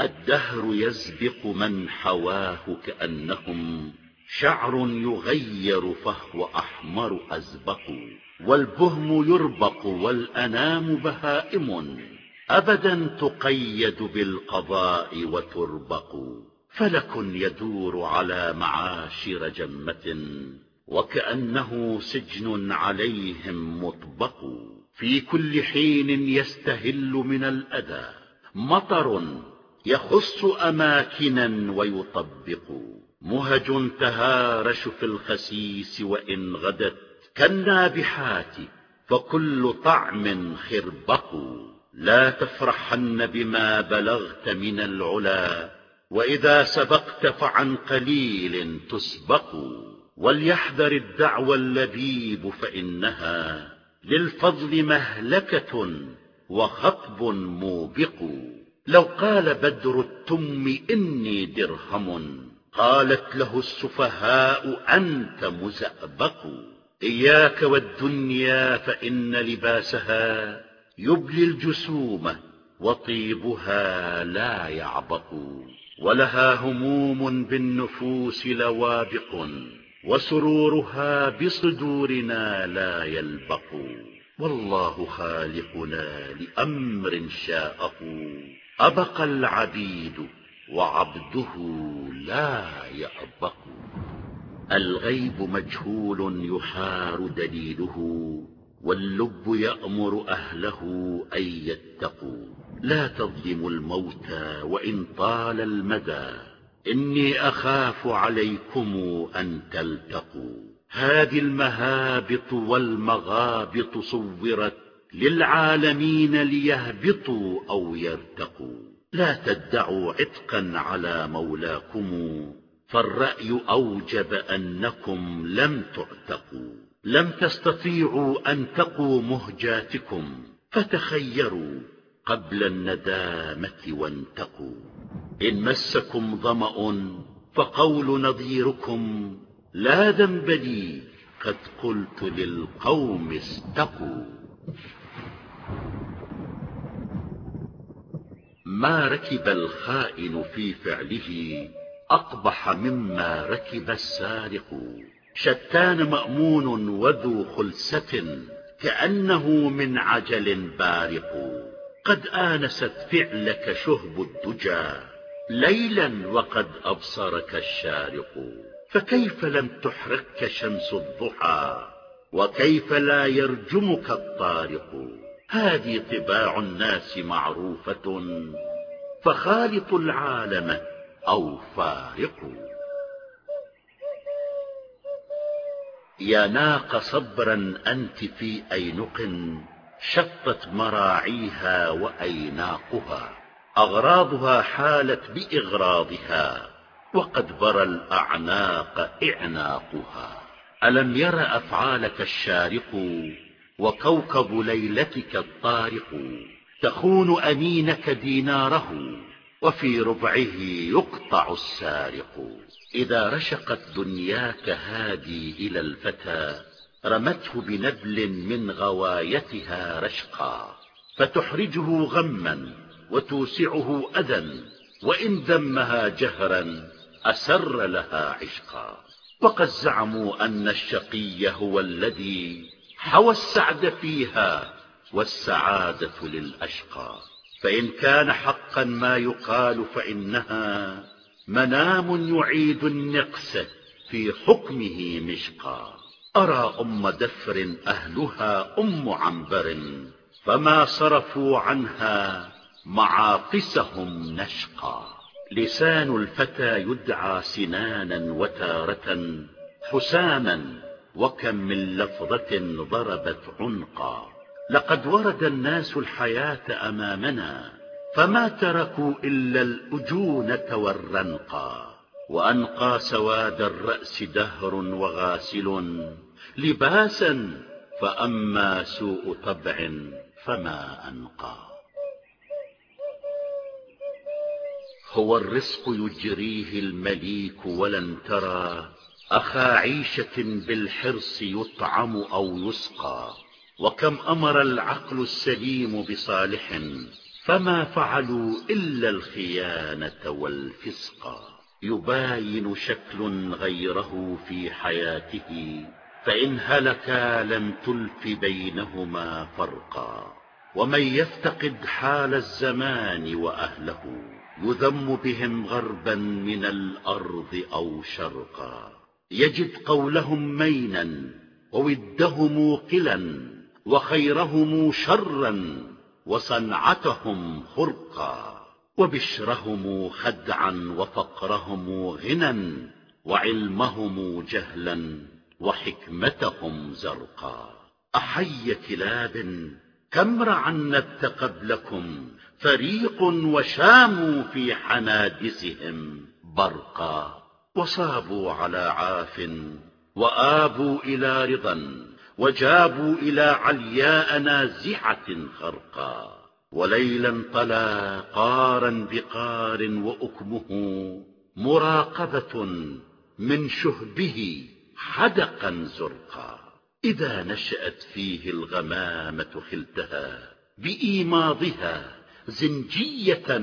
الدهر يسبق من حواه كأنهم شعر يغير فهو أحمر أزبق. والبهم يربق والأنام بهائم. أبدا تقيد بالقضاء وتربق. فلك يدور على معاشر جمة. وكأنه سجن عليهم مطبق. في كل حين يستهل من الأذى. مطر يخص أماكنا ويطبق. مهج تهارش في الخسيس وإن غدت كالنابحات فكل طعم خربق. لا تفرحن بما بلغت من العلا وإذا سبقت فعن قليل تسبق. وليحذر الدعوى اللبيب فإنها للفضل مهلكة وخطب موبق. لو قال بدر التم إني درهم قالت له السفهاء أنت مزأبق. إياك والدنيا فإن لباسها يبلي الجسوم وطيبها لا يعبق ولها هموم بالنفوس لوابق وسرورها بصدورنا لا يلبق والله خالقنا لأمر شاءه أبق العبيد وعبده لا يأبق الغيب مجهول يحار دليله واللب يأمر أهله أن يتقوا. لا تظلموا الموتى وإن طال المدى. إني أخاف عليكم أن تلتقوا. هذه المهابط والمغابط صورت للعالمين ليهبطوا أو يرتقوا. لا تدعوا عتقا على مولاكم فالرأي أوجب أنكم لم تعتقوا. لم تستطيعوا أن تقوا مهجاتكم. فتخيروا قبل الندامة وانتقوا. إن مسكم ظمأ فقول نظيركم لا ذنب لي قد قلت للقوم استقوا. ما ركب الخائن في فعله أقبح مما ركب السارق. شتان مأمون وذو خلسة كأنه من عجل بارق. قد آنست فعلك شهب الدجى ليلا وقد أبصرك الشارق. فكيف لم تحرقك شمس الضحى؟ وكيف لا يرجمك الطارق؟ هذه طباع الناس معروفة. فخالط العالم أو فارق يا ناق صبرا أنت في أينق شطت مراعيها وأيناقها. أغراضها حالت بإغراضها وقد برى الأعناق إعناقها. ألم ير أفعالك الشارق وكوكب ليلتك الطارق تخون أمينك ديناره وفي ربعه يقطع السارق. إذا رشقت دنياك هادي إلى الفتى رمته بنبل من غوايتها رشقا. فتحرجه غما وتوسعه أذى وإن ذمها جهرا أسر لها عشقا. وقد زعموا أن الشقي هو الذي حوى السعد فيها والسعادة للأشقى. فإن كان حقا ما يقال فإنها منام يعيد النقس في حكمه مشقا. أرى أم دفر أهلها أم عنبر فما صرفوا عنها معاقسهم نشقا. لسان الفتى يدعى سنانا وتارة حساما وكم من لفظة ضربت عنقا. لقد ورد الناس الحياة أمامنا فما تركوا إلا الأجونة والرنقا وأنقى سواد الرأس دهر وغاسل لباسا فأما سوء طبع فما أنقى. هو الرزق يجريه المليك ولن ترى أخا عيشة بالحرص يطعم أو يسقى. وكم أمر العقل السليم بصالح فما فعلوا إلا الخيانة والفسق. يباين شكل غيره في حياته فإن هلكا لم تلف بينهما فرقا. ومن يفتقد حال الزمان وأهله يذم بهم غربا من الأرض أو شرقا. يجد قولهم مينا وودهم قلا وخيرهم شرا وصنعتهم خرقا وبشرهم خدعا وفقرهم غنى وعلمهم جهلا وحكمتهم زرقا أحي كلاب كم رعنت قبلكم فريق وشاموا في حنادسهم برقا وصابوا على عاف وآبوا إلى رضا وجابوا إلى علياء نازحة خرقا وليلا طلا قارا بقار وأكمه مراقبة من شهبه حدقا زرقا. إذا نشأت فيه الغمامة خلتها بإيماضها زنجية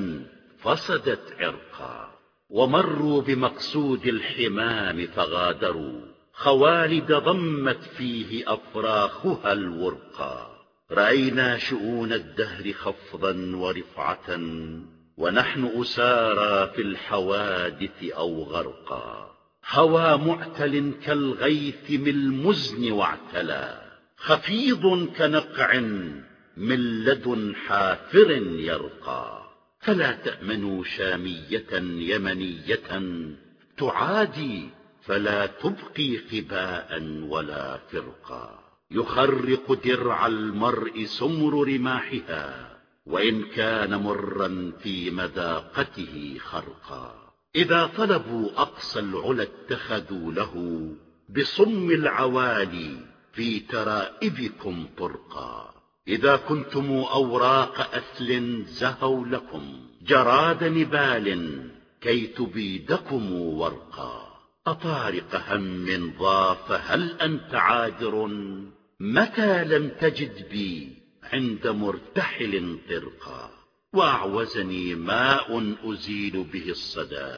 فصدت عرقا ومروا بمقصود الحمام فغادروا. خوالد ضمت فيه أفراخها الورقا رأينا شؤون الدهر خفضا ورفعة ونحن أسارى في الحوادث أو غرقا هوى معتل كالغيث من المزن واعتلى. خفيض كنقع من لدن حافر يرقى. فلا تأمنوا شامية يمنية تعادي فلا تبقي خباء ولا فرقا. يخرق درع المرء سمر رماحها وإن كان مرا في مذاقته خرقا. إذا طلبوا أقصى العلا اتخذوا له بصم العوالي في ترائبكم طرقا. إذا كنتم أوراق أثل زهوا لكم جراد نبال كي تبيدكم ورقا. أطارق هم ضاف هل أنت عاذر متى لم تجد بي عند مرتحل طرقا؟ وأعوزني ماء أزيل به الصدى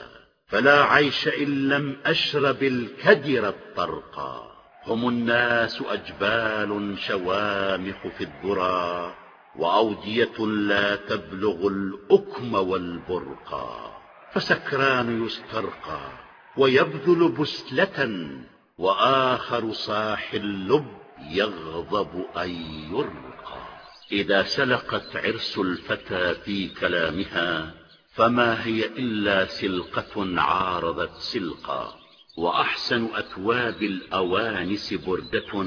فلا عيش إن لم أشرب الكدر الطرقا. هم الناس أجبال شوامخ في الذرى وأودية لا تبلغ الأكم والبرقا فسكران يسترقى. ويبذل بسلة وآخر صاح اللب يغضب أن يرقى. إذا سلقت عرس الفتى في كلامها فما هي إلا سلقة عارضت سلقا. وأحسن أثواب الأوانس بردة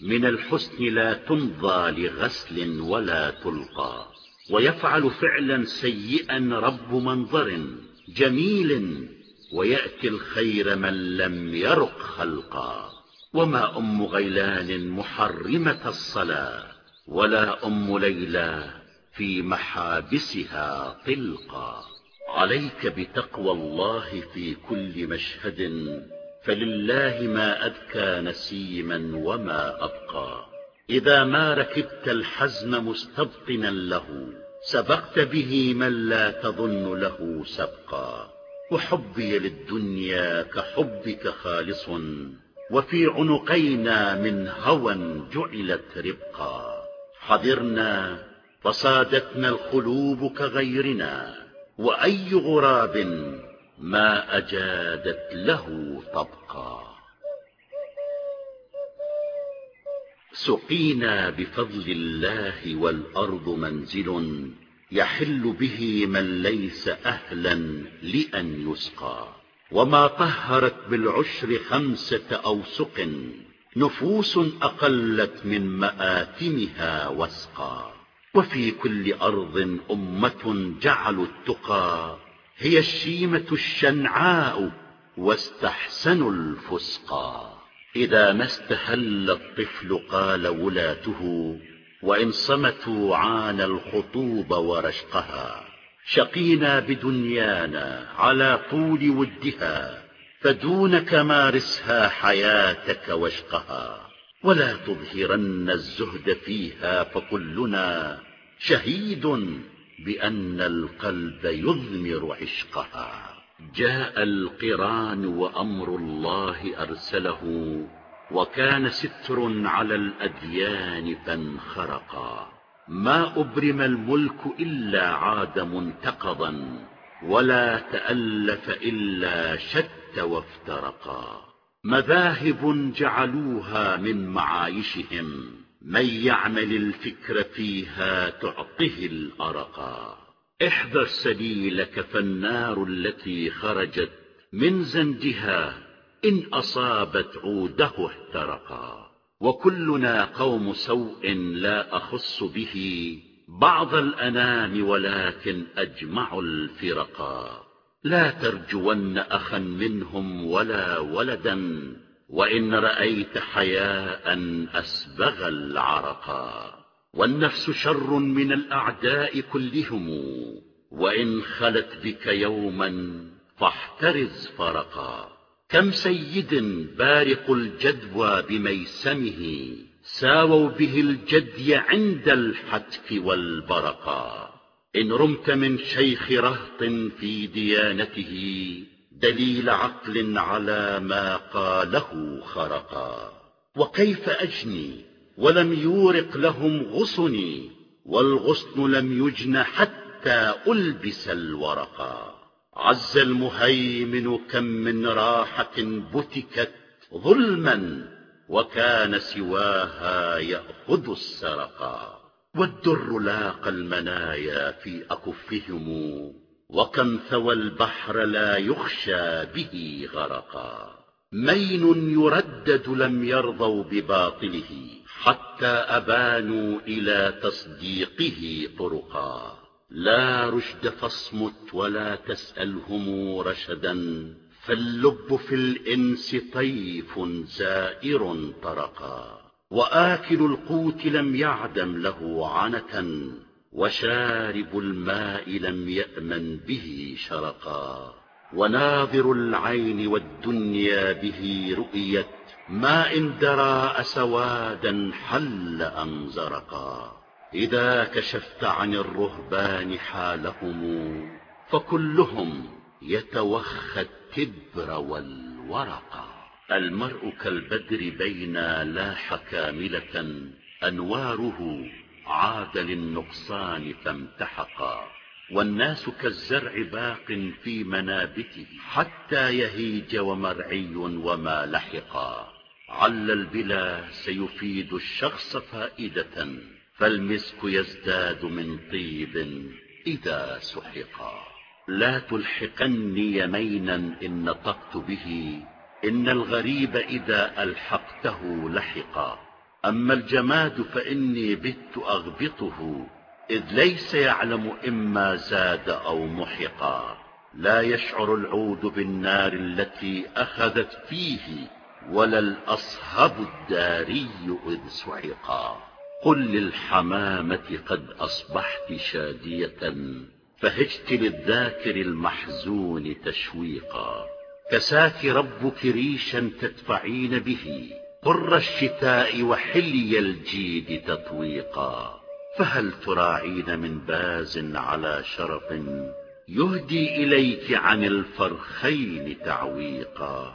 من الحسن لا تمضى لغسل ولا تلقى. ويفعل فعلا سيئا رب منظر جميل ويأتي الخير من لم يرق خلقا. وما أم غيلان محرمة الصلاة ولا أم ليلى في محابسها طلقا عليك بتقوى الله في كل مشهد فلله ما أذكى نسيما وما أبقى. إذا ما ركبت الحزم مستبطنا له سبقت به من لا تظن له سبقا. وحبي للدنيا كحبك خالص وفي عنقينا من هوى جعلت ربقا. حذرنا فصادتنا القلوب كغيرنا وأي غراب ما أجادت له طبقا. سقينا بفضل الله والأرض منزل يحل به من ليس أهلا لأن يسقى. وما طهرت بالعشر خمسة أوسق نفوس أقلت من مآتمها وسقا وفي كل أرض أمة جعلوا التقى. هي الشيمة الشنعاء واستحسنوا الفسقا إذا ما استهل الطفل قال ولاته وإن صمتوا عانى الخطوب ورشقها شقينا بدنيانا على طول ودها فدونك مارسها حياتك واشقها ولا تظهرن الزهد فيها فكلنا شهيد بأن القلب يضمر عشقها. جاء القران وأمر الله أرسله وكان ستر على الأديان فانخرقا. ما أبرم الملك إلا عاد منتقضا ولا تألف إلا شت وافترقا. مذاهب جعلوها من معايشهم من يعمل الفكر فيها تعطه الأرقا. احذر سبيلك فالنار التي خرجت من زنجها إن أصابت عوده احترقا. وكلنا قوم سوء لا أخص به بعض الأنام ولكن أجمع الفرقا. لا ترجون أخا منهم ولا ولدا وإن رأيت حياء أسبغ العرقا. والنفس شر من الأعداء كلهم وإن خلت بك يوما فاحترز فرقا. كم سيد بارق الجدوى بميسمه ساووا به الجدي عند الحتف والبرقا إن رمت من شيخ رهط في ديانته دليل عقل على ما قاله خرقا وكيف أجني ولم يورق لهم غصني والغصن لم يجن حتى ألبس الورقا عز المهيمن كم من راحة بتكت ظلما وكان سواها يأخذ السرقا والدر لاقى المنايا في أكفهم وكم ثوى البحر لا يخشى به غرقا مين يردد لم يرضوا بباطله حتى أبانوا إلى تصديقه طرقا لا رشد فاصمت ولا تسألهم رشدا فاللب في الإنس طيف زائر طرقا. وآكل القوت لم يعدم له عنة وشارب الماء لم يأمن به شرقا. وناظر العين والدنيا به رؤيت ما إن درى سوادا حل أم زرقا. إذا كشفت عن الرهبان حالهم فكلهم يتوخى التبر والورق. المرء كالبدر بين لاح كاملة أنواره عاد للنقصان فامتحقا والناس كالزرع باق في منابته حتى يهيج ومرعي وما لحقا عل البلا سيفيد الشخص فائدة. فالمسك يزداد من طيب إذا سحقا لا تلحقني يمينا إن نطقت به. إن الغريب إذا ألحقته لحقا أما الجماد فإني بت أغبطه. إذ ليس يعلم إما زاد أو محقا لا يشعر العود بالنار التي أخذت فيه ولا الأصهب الداري إذ سعقا قل للحمامة قد أصبحت شادية فهجت للذاكر المحزون تشويقا. كساك ربك ريشا تدفعين به قر الشتاء وحلي الجيد تطويقا. فهل تراعين من باز على شرف يهدي إليك عن الفرخين تعويقا؟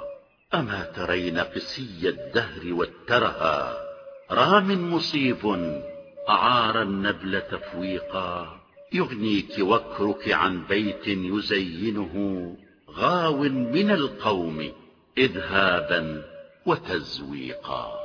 أما ترين قسي الدهر والترها رام مصيب أعار النبل تفويقا يغنيك وكرك عن بيت يزينه غاو من القوم إذهابا وتزويقا.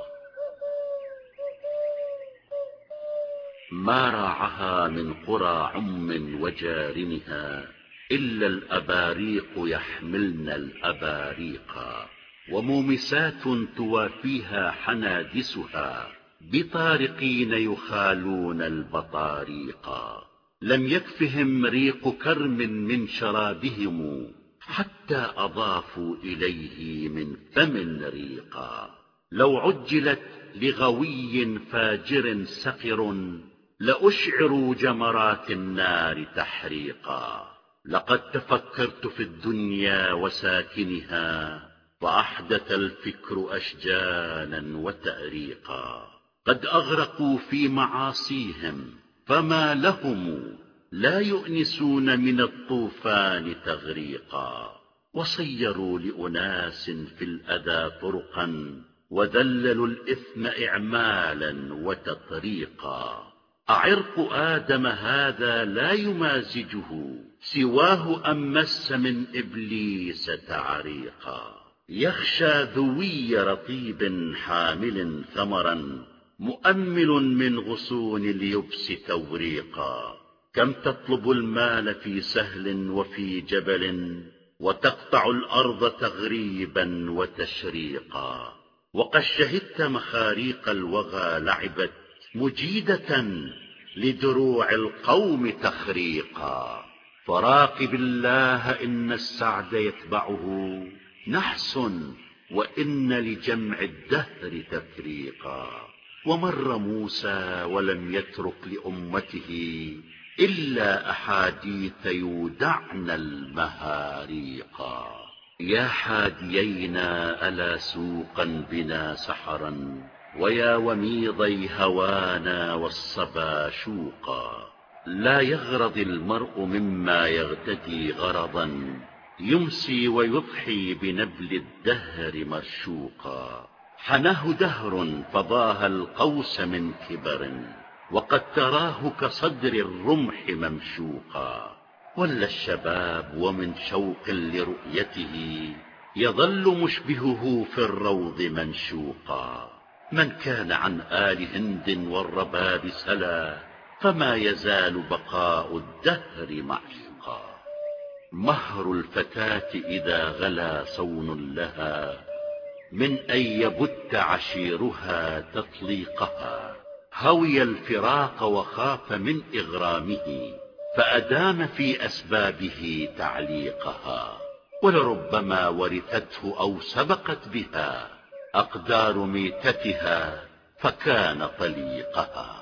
ما راعها من قرى عم وجارنها إلا الأباريق يحملن الأباريقا. ومومسات توافيها حنادسها بطارقين يخالون البطاريقا لم يكفهم ريق كرم من شرابهم حتى أضافوا إليه من فم ريقا لو عجلت لغوي فاجر سقر لأشعروا جمرات النار تحريقا. لقد تفكرت في الدنيا وساكنها فأحدث الفكر أشجانا وتأريقا. قد أغرقوا في معاصيهم فما لهم لا يؤنسون من الطوفان تغريقا. وصيروا لأناس في الأذى طرقا وذللوا الإثم إعمالا وتطريقا. أعرق آدم هذا لا يمازجه سواه أم مس من إبليس تعريقا. يخشى ذوي رطيب حامل ثمرا مؤمل من غصون اليبس توريقا. كم تطلب المال في سهل وفي جبل وتقطع الأرض تغريبا وتشريقا. وقد شهدت مخاريق الوغى لعبت مجيدة لدروع القوم تخريقا. فراقب الله إن السعد يتبعه. نحس وإن لجمع الدهر تفريقا. ومر موسى ولم يترك لأمته إلا أحاديث يودعن المهاريقا يا حاديينا ألا سوقا بنا سحرا ويا وميضي هوانا والصبا شوقا. لا يغرض المرء مما يغتدي غرضا يمسي ويضحي بنبل الدهر مرشوقا. حناه دهر فضاه القوس من كبر وقد تراه كصدر الرمح ممشوقا. ولا الشباب ومن شوق لرؤيته يظل مشبهه في الروض منشوقا. من كان عن آل هند والرباب سلا فما يزال بقاء الدهر معشوقا. مهر الفتاة إذا غلا صون لها من أن يبت عشيرها تطليقها. هوي الفراق وخاف من إغرامه فأدام في أسبابه تعليقها. ولربما ورثته أو سبقت بها أقدار ميتتها فكان طليقها.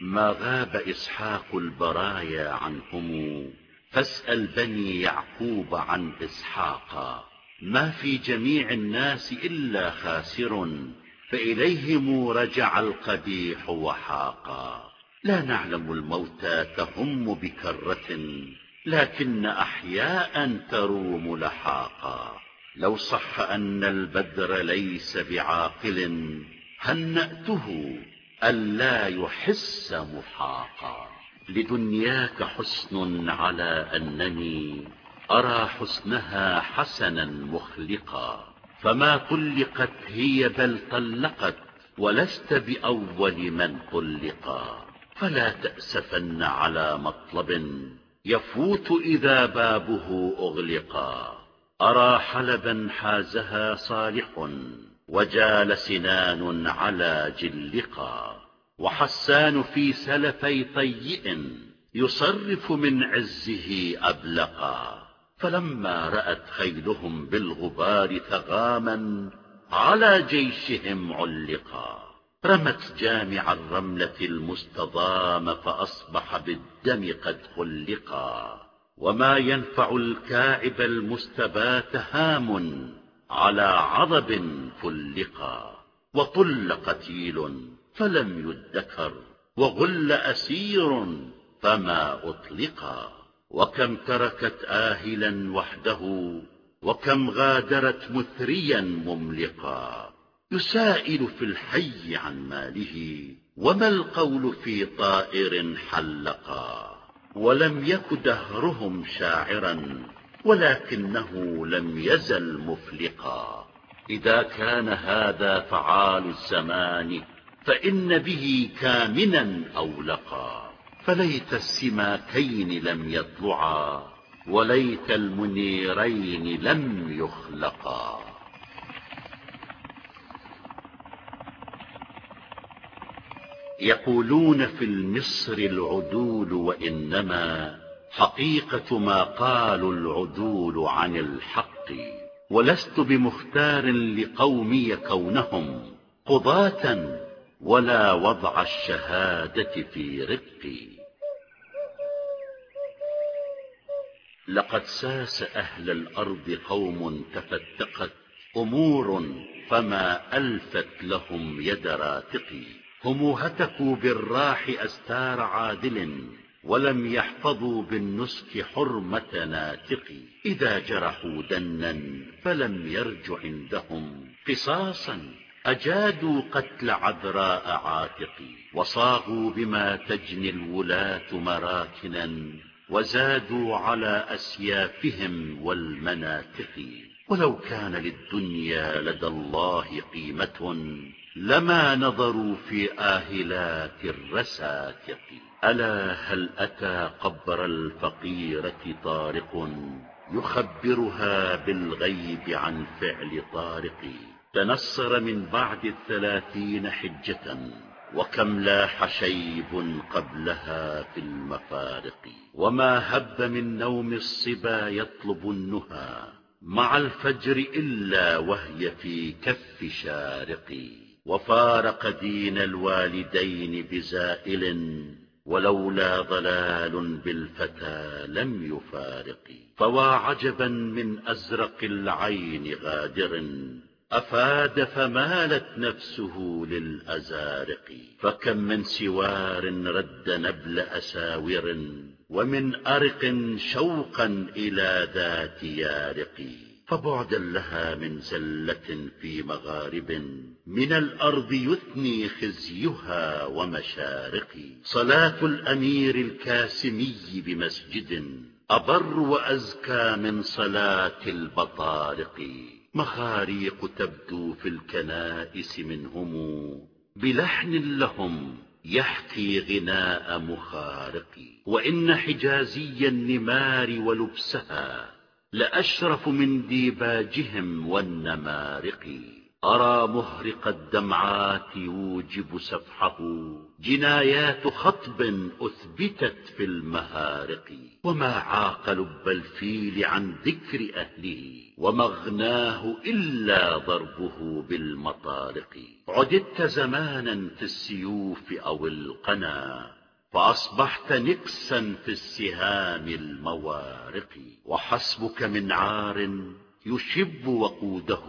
ما غاب إسحاق البرايا عنهم فاسأل بني يعقوب عن إسحاق ما في جميع الناس إلا خاسر فإليهم رجع القبيح وحاقا لا نعلم الموتى تهم بكرة لكن أحياء تروم لحاقا لو صح أن البدر ليس بعاقل هنأته ألا يحس محاقا. لدنياك حسن على أنني أرى حسنها حسنا مخلقا. فما طلقت هي بل طلقت ولست بأول من طلقا. فلا تأسفن على مطلب يفوت إذا بابه أغلقا. أرى حلبا حازها صالح وجال سنان على جلقا وحسان في سلفي طيئ يصرف من عزه أبلقا فلما رأت خيلهم بالغبار ثغاما على جيشهم علقا رمت جامع الرملة المستضام فأصبح بالدم قد خلقا وما ينفع الكاعب المستبات هام على عضب فلقا وطل قتيل فلم يدكر وغل أسير فما أطلقا وكم تركت آهلا وحده وكم غادرت مثريا مملقا. يسائل في الحي عن ماله وما القول في طائر حلقا. ولم يك دهرهم شاعرا ولكنه لم يزل مفلقا. إذا كان هذا فعال الزمان فإن به كامنا أولقا. فليت السماكين لم يطلعا وليت المنيرين لم يخلقا. يقولون في المصر العدول وإنما حقيقة ما قالوا العدول عن الحق ولست بمختار لقومي كونهم قضاة ولا وضع الشهادة في رقي. لقد ساس أهل الأرض قوم تفتقت أمور فما ألفت لهم يد راتقي. هم هتكوا بالراح أستار عادل ولم يحفظوا بالنسك حرمة ناتق. إذا جرحوا دنا فلم يرج عندهم قصاصا. أجادوا قتل عذراء عاتق. وصاغوا بما تجني الولاة مراكنا. وزادوا على أسيافهم والمناتق ولو كان للدنيا لدى الله قيمة لما نظروا في آهلات الرساتق ألا هل أتى قبر الفقيرة طارق يخبرها بالغيب عن فعل طارق؟ تنصر من بعد الثلاثين حجة وكم لاح شيب قبلها في المفارق؟ وما هب من نوم الصبا يطلب النهى مع الفجر إلا وهي في كف شارق. وفارق دين الوالدين بزائل ولولا ضلال بالفتى لم يفارق. فوا عجبا من أزرق العين غادر أفاد فمالت نفسه للأزارق. فكم من سوار رد نبل أساور ومن أرق شوقا إلى ذات يارق. فبعدا لها من زلة في مغارب. من الأرض يثني خزيها ومشارق صلاة الأمير الكاسمي بمسجد أبر وأزكى من صلاة البطارق. مخاريق تبدو في الكنائس منهم. بلحن لهم يحكي غناء مخارق. وإن حجازي النمار ولبسها لأشرف من ديباجهم والنمارق. أرى مهرق الدمعات يوجب سفحه. جنايات خطب أثبتت في المهارق. وما عاق لب الفيل عن ذكر أهله. ومغناه إلا ضربه بالمطارق. عددت زمانا في السيوف أو القنا. فأصبحت نكسا في السهام الموارق. وحسبك من عار يشب وقوده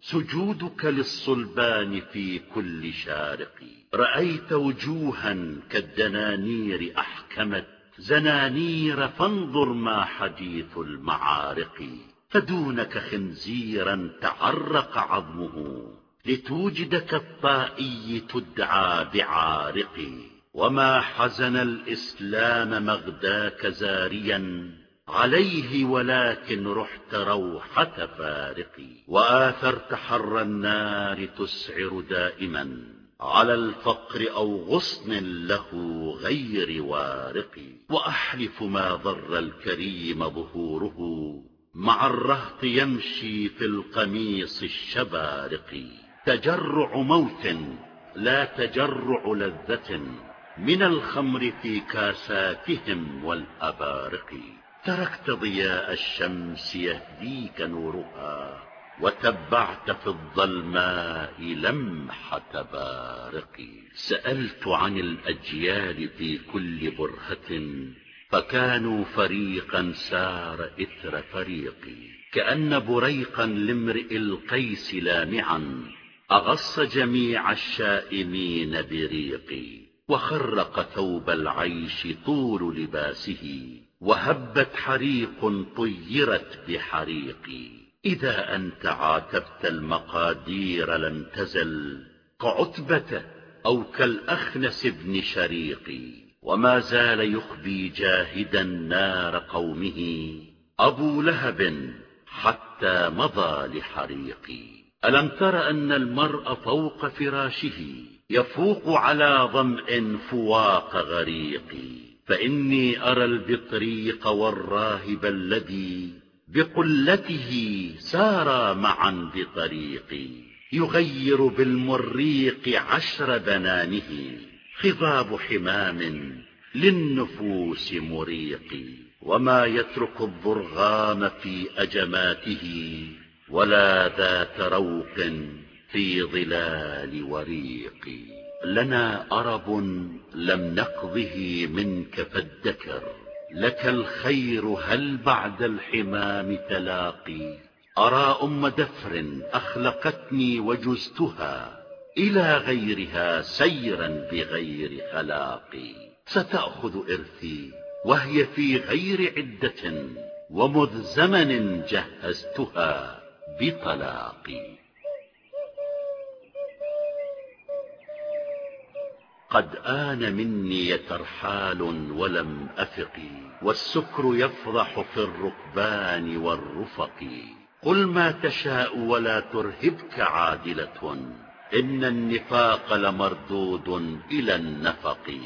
سجودك للصلبان في كل شارق. رأيت وجوها كالدنانير أحكمت زنانير فانظر ما حديث المعارق. فدونك خنزيرا تعرق عظمه لتوجد كالطائي تدعى بعارق. وما حزن الإسلام مغداك زاريا عليه ولكن رحت روحة فارق وآثرت حر النار تسعر دائما. على الفقر أو غصن له غير وارق وأحلف ما ضر الكريم ظهوره. مع الرهط يمشي في القميص الشبارق. تجرع موت لا تجرع لذة. من الخمر في كاساتهم والأبارق. تركت ضياء الشمس يهديك نورها وتبعت في الظلماء لمحة بارق سألت عن الأجيال في كل برهة فكانوا فريقا سار إثر فريق كأن بريقا لامرئ القيس لامعا أغص جميع الشائمين بريق وخرق ثوب العيش طول لباسه. وهبت حريق طيرت بحريق إذا أنت عاتبت المقادير لم تزل كعتبة أو كالأخنس بن شريق وما زال يخبي جاهدا نار قومه أبو لهب حتى مضى لحريق ألم تر أن المرء فوق فراشه يفوق على ظمء فواق غريق فإني أرى البطريق والراهب الذي بقلته سارا معا بطريق يغير بالمريق عشر بنانه خضاب حمام للنفوس مريق وما يترك الضرغام في أجماته ولا ذات روق في ظلال وريق لنا أرب لم نقضه منك فادكر لك الخير هل بعد الحمام تلاقي؟ أرى أم دفر أخلقتني وجزتها إلى غيرها سيرا بغير خلاقي. ستأخذ إرثي وهي في غير عدة ومذ زمن جهزتها بطلاقي. قد آن مني ترحال ولم أفق والسكر يفضح في الركبان والرفق. قل ما تشاء ولا ترهبك عادلة إن النفاق لمردود إلى النفق.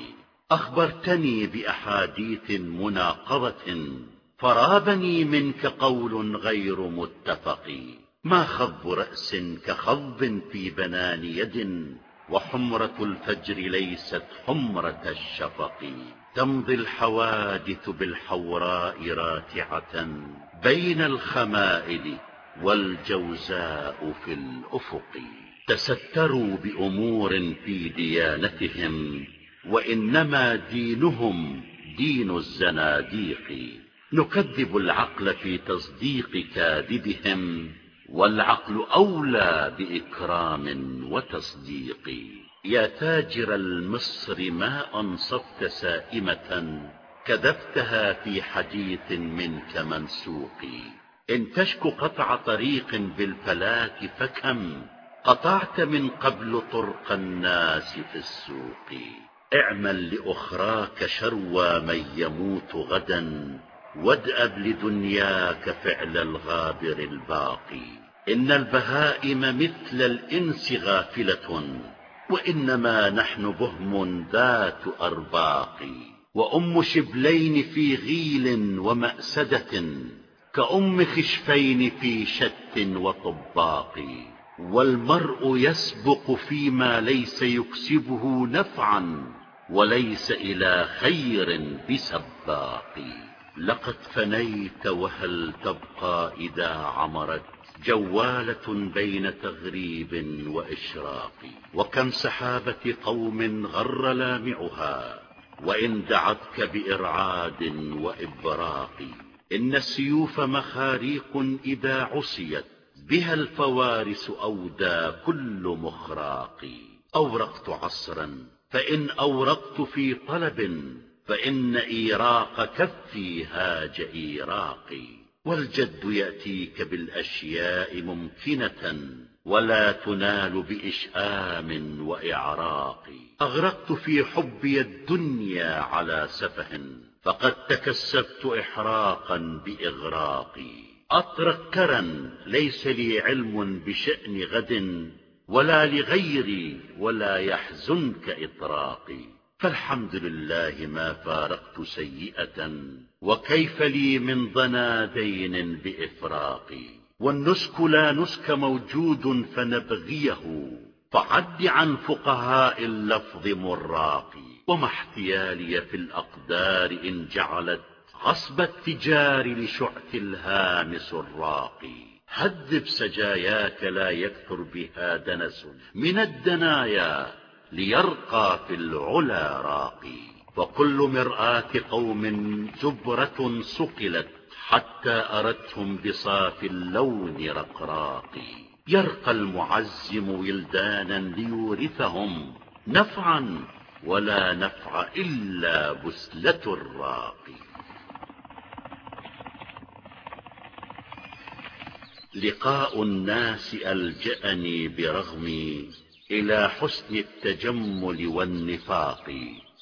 أخبرتني بأحاديث مناقضة فرابني منك قول غير متفق. ما خض رأس كخض في بنان يد وحمرة الفجر ليست حمرة الشفق. تمضي الحوادث بالحوراء راتعة بين الخمائل والجوزاء في الأفق. تستروا بأمور في ديانتهم وإنما دينهم دين الزناديق. نكذب العقل في تصديق كاذبهم والعقل أولى بإكرام وتصديق. يا تاجر المصر ما أنصفت سائمة كذبتها في حديث منك منسوق. إن تشك قطع طريق بالفلاة فكم قطعت من قبل طرق الناس في السوق. اعمل لأخراك شروى من يموت غدا وادأب لدنياك فعل الغابر الباقي. إن البهائم مثل الإنس غافلة وإنما نحن بهم ذات أرباق. وأم شبلين في غيل ومأسدة كأم خشفين في شت وطباق. والمرء يسبق فيما ليس يكسبه نفعا وليس إلى خير بسباق. لقد فنيت وهل تبقى إذا عمرت جوالة بين تغريب وإشراق وكم سحابة قوم غر لامعها وإن دعتك بإرعاد وإبراق. إن السيوف مخاريق إذا عصيت بها الفوارس أودى كل مخراق. أورقت عصرا فإن أورقت في طلب فإن إيراق كفي هاج إيراقي والجد يأتيك بالأشياء ممكنة ولا تنال بإشآم وإعراق. أغرقت في حبي الدنيا على سفه فقد تكسبت إحراقا بإغراقي أطرق كرا ليس لي علم بشأن غد ولا لغيري ولا يحزنك إطراقي. فالحمد لله ما فارقت سيئة وكيف لي من ضنا دين بإفراقي؟ والنسك لا نسك موجود فنبغيه فعد عن فقهاء اللفظ مراقي. وما احتيالي في الأقدار إن جعلت عصب التجار لشعث الهام سراقي. هذب سجاياك لا يكثر بها دنس من الدنايا ليرقى في العلا راقي. وكل مرآة قوم زبرة سقلت حتى أردتهم بصاف اللون رقراقي. يرقى المعزم ولدانا ليورثهم نفعا ولا نفع إلا بسلة الراقي. لقاء الناس ألجأني برغمي إلى حسن التجمل والنفاق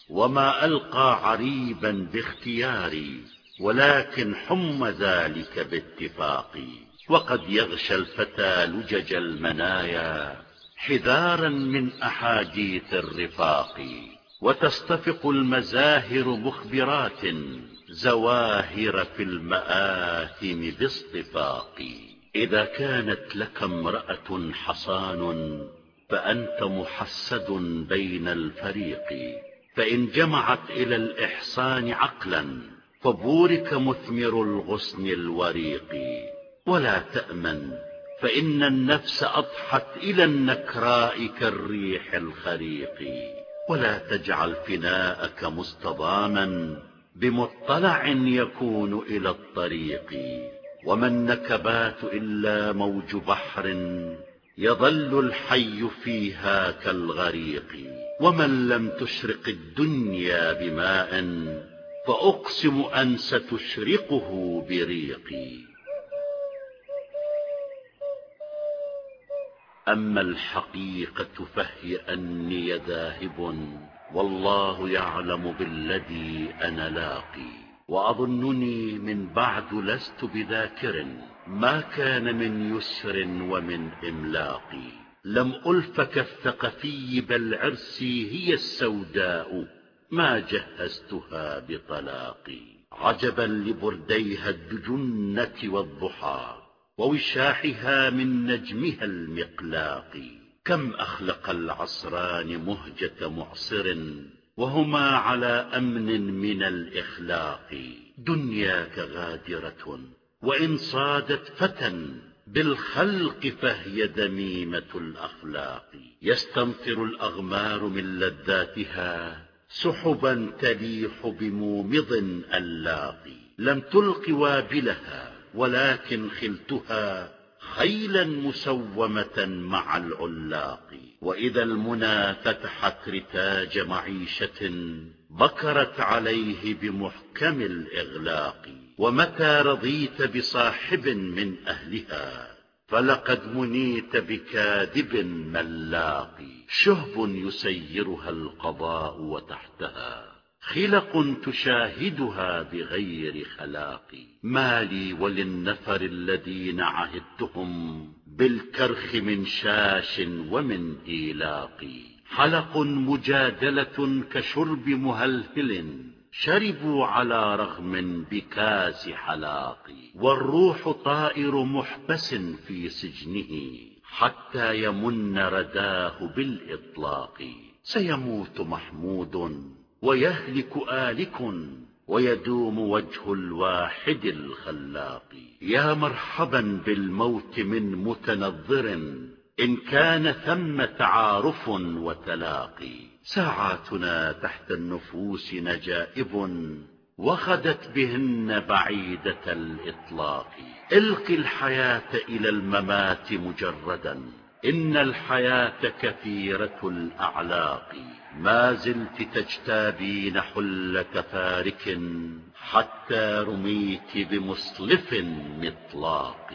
وما ألقى عريبا باختياري ولكن حم ذلك باتفاقي. وقد يغشى الفتى لجج المنايا حذارا من أحاديث الرفاق. وتصطفق المزاهر مخبرات زواهر في المآثم باصطفاق إذا كانت لك امرأة حصان فأنت محسد بين الفريق فإن جمعت إلى الإحصان عقلا فبورك مثمر الغصن الوريق. ولا تأمن فإن النفس أضحت إلى النكراء كالريح الخريق. ولا تجعل فناءك مستضاما بمطلع يكون إلى الطريق. وما النكبات إلا موج بحر يظل الحي فيها كالغريق ومن لم تشرق الدنيا بماء فأقسم أن ستشرقه بريقي. أما الحقيقة فهي أني ذاهب والله يعلم بالذي أنا لاقي. وأظنني من بعد لست بذاكر ما كان من يسر ومن إملاق. لم ألف كالثقفي بل عرسي هي السوداء ما جهزتها بطلاقي عجبا لبرديها الدجنة والضحى ووشاحها من نجمها المقلاق. كم أخلق العصران مهجة معصر وهما على أمن من الإخلاق. دنياك غادرة وإن صادت فتى بالخلق فهي دميمة الأخلاق. يستمطر الأغمار من لذاتها سحبا تليح بمومض ألاق. لم تلق وابلها ولكن خلتها خيلا مسومة مع العلاق. وإذا المنى فتحت رتاج معيشة بكرت عليه بمحكم الإغلاق. ومتى رضيت بصاحب من أهلها؟ فلقد منيت بكاذب ملاق. شهب يسيرها القضاء وتحتها. خلق تشاهدها بغير خلاق ما لي وللنفر الذين عهدتهم بالكرخ من شاش ومن إيلاق. حلق مجادلة كشرب مهلهل شربوا على رغم بكاس حلاق. والروح طائر محبس في سجنه حتى يمن رداه بالإطلاق. سيموت محمود ويهلك آلك ويدوم وجه الواحد الخلاق. يا مرحبا بالموت من متنظر إن كان ثم تعارف وتلاقي. ساعاتنا تحت النفوس نجائب وخدت بهن بعيدة الإطلاق. إلق الحياة إلى الممات مجردا. إن الحياة كثيرة الأعلاق. ما زلت تجتابين حلة فارك حتى رميت بمصلف مطلاق